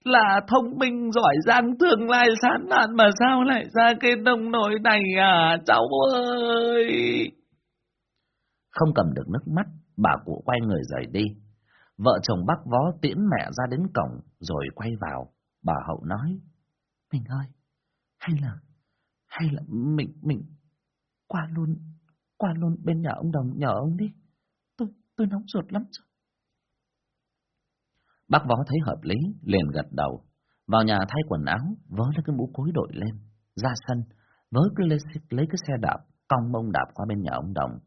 là thông minh giỏi giang tương lai sán nạn mà sao lại ra cái nông nổi này à cháu ơi! Không cầm được nước mắt, bà cụ quay người rời đi. Vợ chồng bác vó tiễn mẹ ra đến cổng rồi quay vào. Bà hậu nói, Mình ơi, hay là, hay là mình, mình qua luôn, qua luôn bên nhà ông Đồng nhờ ông đi. Tôi, tôi nóng ruột lắm rồi. Bác võ thấy hợp lý, liền gật đầu. Vào nhà thay quần áo, vớ lấy cái mũ cối đội lên, ra sân, vớ cái lấy, lấy cái xe đạp, cong mông đạp qua bên nhà ông Đồng.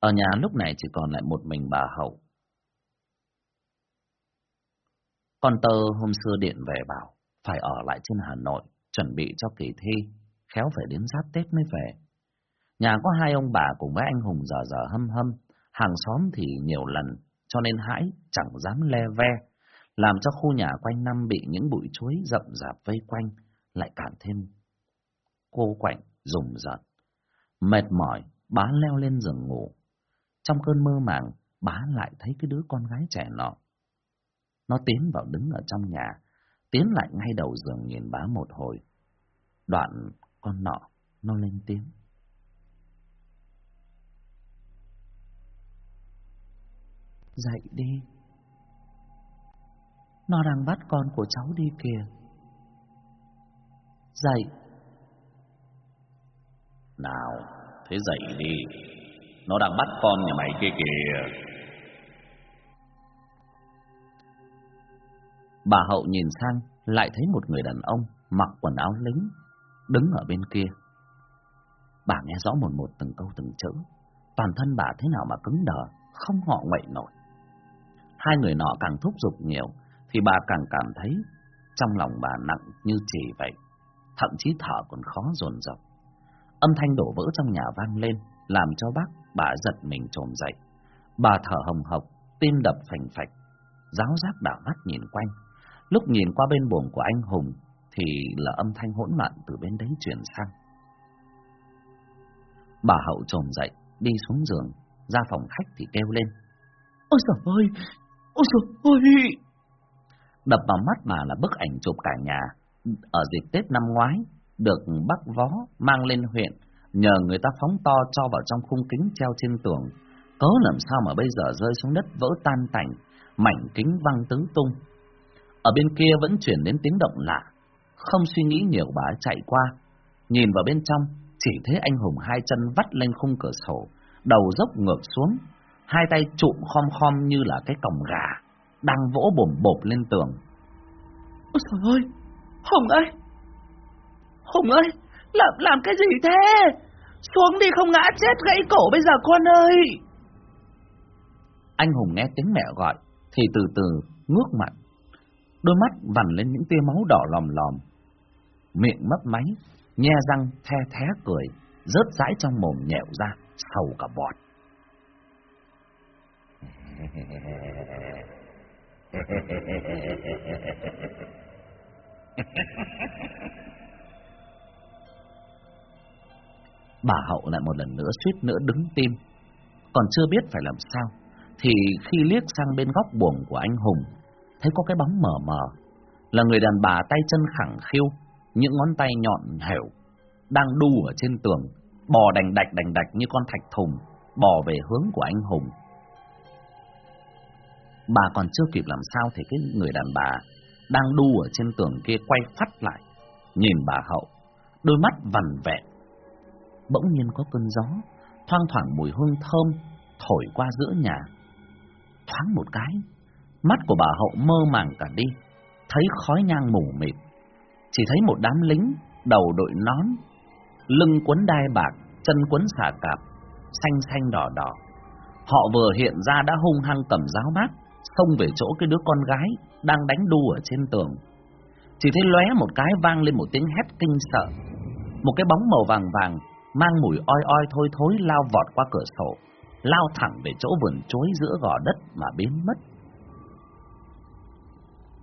Ở nhà lúc này chỉ còn lại một mình bà Hậu. Con tơ hôm xưa điện về bảo, phải ở lại trên Hà Nội, chuẩn bị cho kỳ thi, khéo phải đến giáp Tết mới về. Nhà có hai ông bà cùng với anh Hùng giờ giờ hâm hâm, hàng xóm thì nhiều lần, cho nên hãi chẳng dám le ve, làm cho khu nhà quanh năm bị những bụi chuối rậm rạp vây quanh, lại càng thêm cô quạnh, rùng rợn. Mệt mỏi, bá leo lên giường ngủ. Trong cơn mơ màng, bá lại thấy cái đứa con gái trẻ nọ. Nó tiến vào đứng ở trong nhà, tiến lại ngay đầu giường nhìn bá một hồi. Đoạn con nọ, nó lên tiếng. Dậy đi. Nó đang bắt con của cháu đi kìa. Dậy. Nào, thế dậy đi. Nó đang bắt con nhà mày kia kìa. Bà Hậu nhìn sang, lại thấy một người đàn ông mặc quần áo lính, đứng ở bên kia. Bà nghe rõ một một từng câu từng chữ, toàn thân bà thế nào mà cứng đờ, không họ ngoậy nổi. Hai người nọ càng thúc giục nhiều, thì bà càng cảm thấy trong lòng bà nặng như chỉ vậy, thậm chí thở còn khó dồn dập. Âm thanh đổ vỡ trong nhà vang lên, làm cho bác bà giật mình trồm dậy. Bà thở hồng hộc, tim đập phành phạch, giáo giác đảo mắt nhìn quanh. Lúc nhìn qua bên buồng của anh Hùng, thì là âm thanh hỗn loạn từ bên đấy truyền sang. Bà Hậu trồm dậy, đi xuống giường, ra phòng khách thì kêu lên. Ôi trời ơi, ôi trời ơi! Đập vào mắt bà là bức ảnh chụp cả nhà ở dịp Tết năm ngoái, được bác vó mang lên huyện, nhờ người ta phóng to cho vào trong khung kính treo trên tường. Cớ làm sao mà bây giờ rơi xuống đất vỡ tan tành, mảnh kính văng tứ tung. Ở bên kia vẫn chuyển đến tiếng động lạ, không suy nghĩ nhiều bà chạy qua, nhìn vào bên trong, chỉ thấy anh Hùng hai chân vắt lên khung cửa sổ, đầu dốc ngược xuống, hai tay trụm khom khom như là cái còng gà, đang vỗ bồm bộp lên tường. Ôi trời ơi, Hùng ơi! Hùng ơi, làm, làm cái gì thế? Xuống đi không ngã chết gãy cổ bây giờ con ơi! Anh Hùng nghe tiếng mẹ gọi, thì từ từ ngước mặt. Đôi mắt vằn lên những tia máu đỏ lòm lòm. Miệng mấp máy, nhe răng the thé cười, rớt rãi trong mồm nhẹo ra, sầu cả bọt. Bà Hậu lại một lần nữa suýt nữa đứng tim, còn chưa biết phải làm sao, thì khi liếc sang bên góc buồng của anh Hùng, thấy có cái bóng mờ mờ, là người đàn bà tay chân khẳng khiu, những ngón tay nhọn hẻo, đang đu ở trên tường, bò đành đạch đành đạch như con thạch thùng, bò về hướng của anh Hùng. Bà còn chưa kịp làm sao thì cái người đàn bà đang đu ở trên tường kia quay phát lại, nhìn bà Hậu, đôi mắt vằn vẹn. Bỗng nhiên có cơn gió, thoang thoảng mùi hương thơm thổi qua giữa nhà. Thoáng một cái, mắt của bà Hậu mơ màng cả đi, thấy khói nhang mù mịt. Chỉ thấy một đám lính, đầu đội nón, lưng quấn đai bạc, chân quấn xà cạp, xanh xanh đỏ đỏ. Họ vừa hiện ra đã hung hăng cầm giáo bát, xông về chỗ cái đứa con gái đang đánh đu ở trên tường. Chỉ thấy lóe một cái vang lên một tiếng hét kinh sợ. Một cái bóng màu vàng vàng mang mùi oi oi thôi thối lao vọt qua cửa sổ, lao thẳng về chỗ vườn chuối giữa gò đất mà biến mất.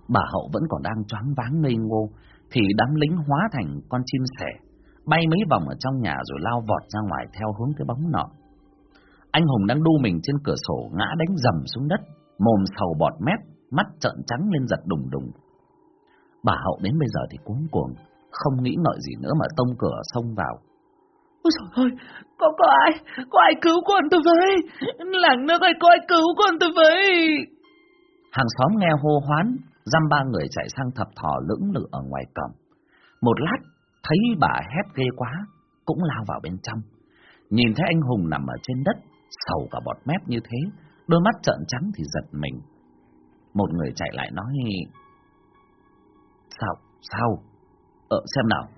Bà Hậu vẫn còn đang choáng váng ngây ngô, thì đám lính hóa thành con chim sẻ, bay mấy vòng ở trong nhà rồi lao vọt ra ngoài theo hướng cái bóng nọ. Anh Hùng đang đu mình trên cửa sổ ngã đánh dầm xuống đất, mồm sầu bọt mép, mắt trợn trắng lên giật đùng đùng. Bà Hậu đến bây giờ thì cuống cuồng, không nghĩ ngợi gì nữa mà tông cửa xông vào. Ôi trời ơi, có, có ai, có ai cứu con tôi với, làng nước ơi, có ai cứu con tôi với. Hàng xóm nghe hô hoán, dăm ba người chạy sang thập thò lưỡng lự ở ngoài cổng. Một lát, thấy bà hét ghê quá, cũng lao vào bên trong. Nhìn thấy anh Hùng nằm ở trên đất, sầu cả bọt mép như thế, đôi mắt trợn trắng thì giật mình. Một người chạy lại nói, Sao, sao? Ờ, xem nào.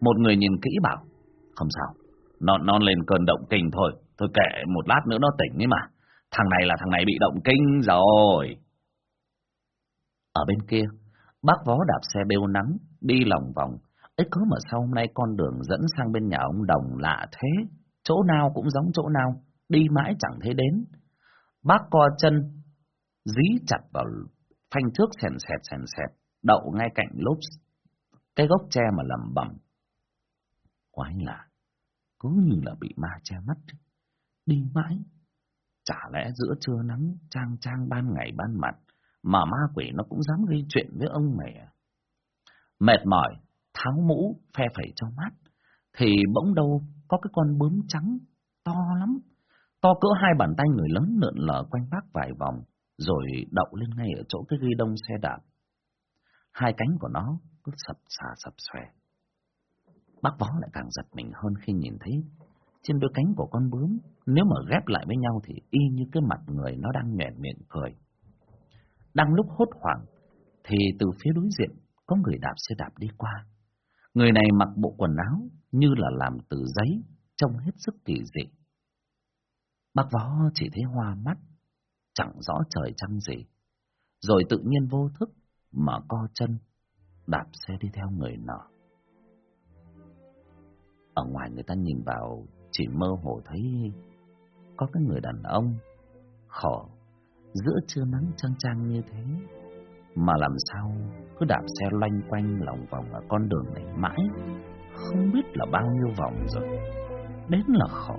Một người nhìn kỹ bảo, không sao, nó, nó lên cơn động kinh thôi, thôi kệ, một lát nữa nó tỉnh ấy mà. Thằng này là thằng này bị động kinh rồi. Ở bên kia, bác vó đạp xe bêu nắng, đi lòng vòng. ấy có mà sau hôm nay con đường dẫn sang bên nhà ông Đồng lạ thế, chỗ nào cũng giống chỗ nào, đi mãi chẳng thấy đến. Bác co chân, dí chặt vào phanh trước sèn sẹt sèn sẹt, đậu ngay cạnh lốp cái gốc tre mà lầm bầm. Quái lạ, cứ như là bị ma che mắt, đi mãi. Chả lẽ giữa trưa nắng trang trang ban ngày ban mặt, mà ma quỷ nó cũng dám gây chuyện với ông mẹ. Mệt mỏi, tháo mũ, phe phẩy trong mắt, thì bỗng đâu có cái con bướm trắng, to lắm, to cỡ hai bàn tay người lớn lượn lờ quanh bác vài vòng, rồi đậu lên ngay ở chỗ cái ghi đông xe đạp. Hai cánh của nó cứ sập xà sập xòe. Bác võ lại càng giật mình hơn khi nhìn thấy trên đôi cánh của con bướm, nếu mà ghép lại với nhau thì y như cái mặt người nó đang nhoẻn miệng cười. Đang lúc hốt hoảng, thì từ phía đối diện có người đạp xe đạp đi qua. Người này mặc bộ quần áo như là làm từ giấy, trông hết sức kỳ dị. Bác võ chỉ thấy hoa mắt, chẳng rõ trời trăng gì. Rồi tự nhiên vô thức, mở co chân, đạp xe đi theo người nọ. Ở ngoài người ta nhìn vào, chỉ mơ hồ thấy có cái người đàn ông khổ giữa trưa nắng trăng trang như thế, mà làm sao cứ đạp xe loanh quanh lòng vòng ở con đường này mãi, không biết là bao nhiêu vòng rồi. Đến là khổ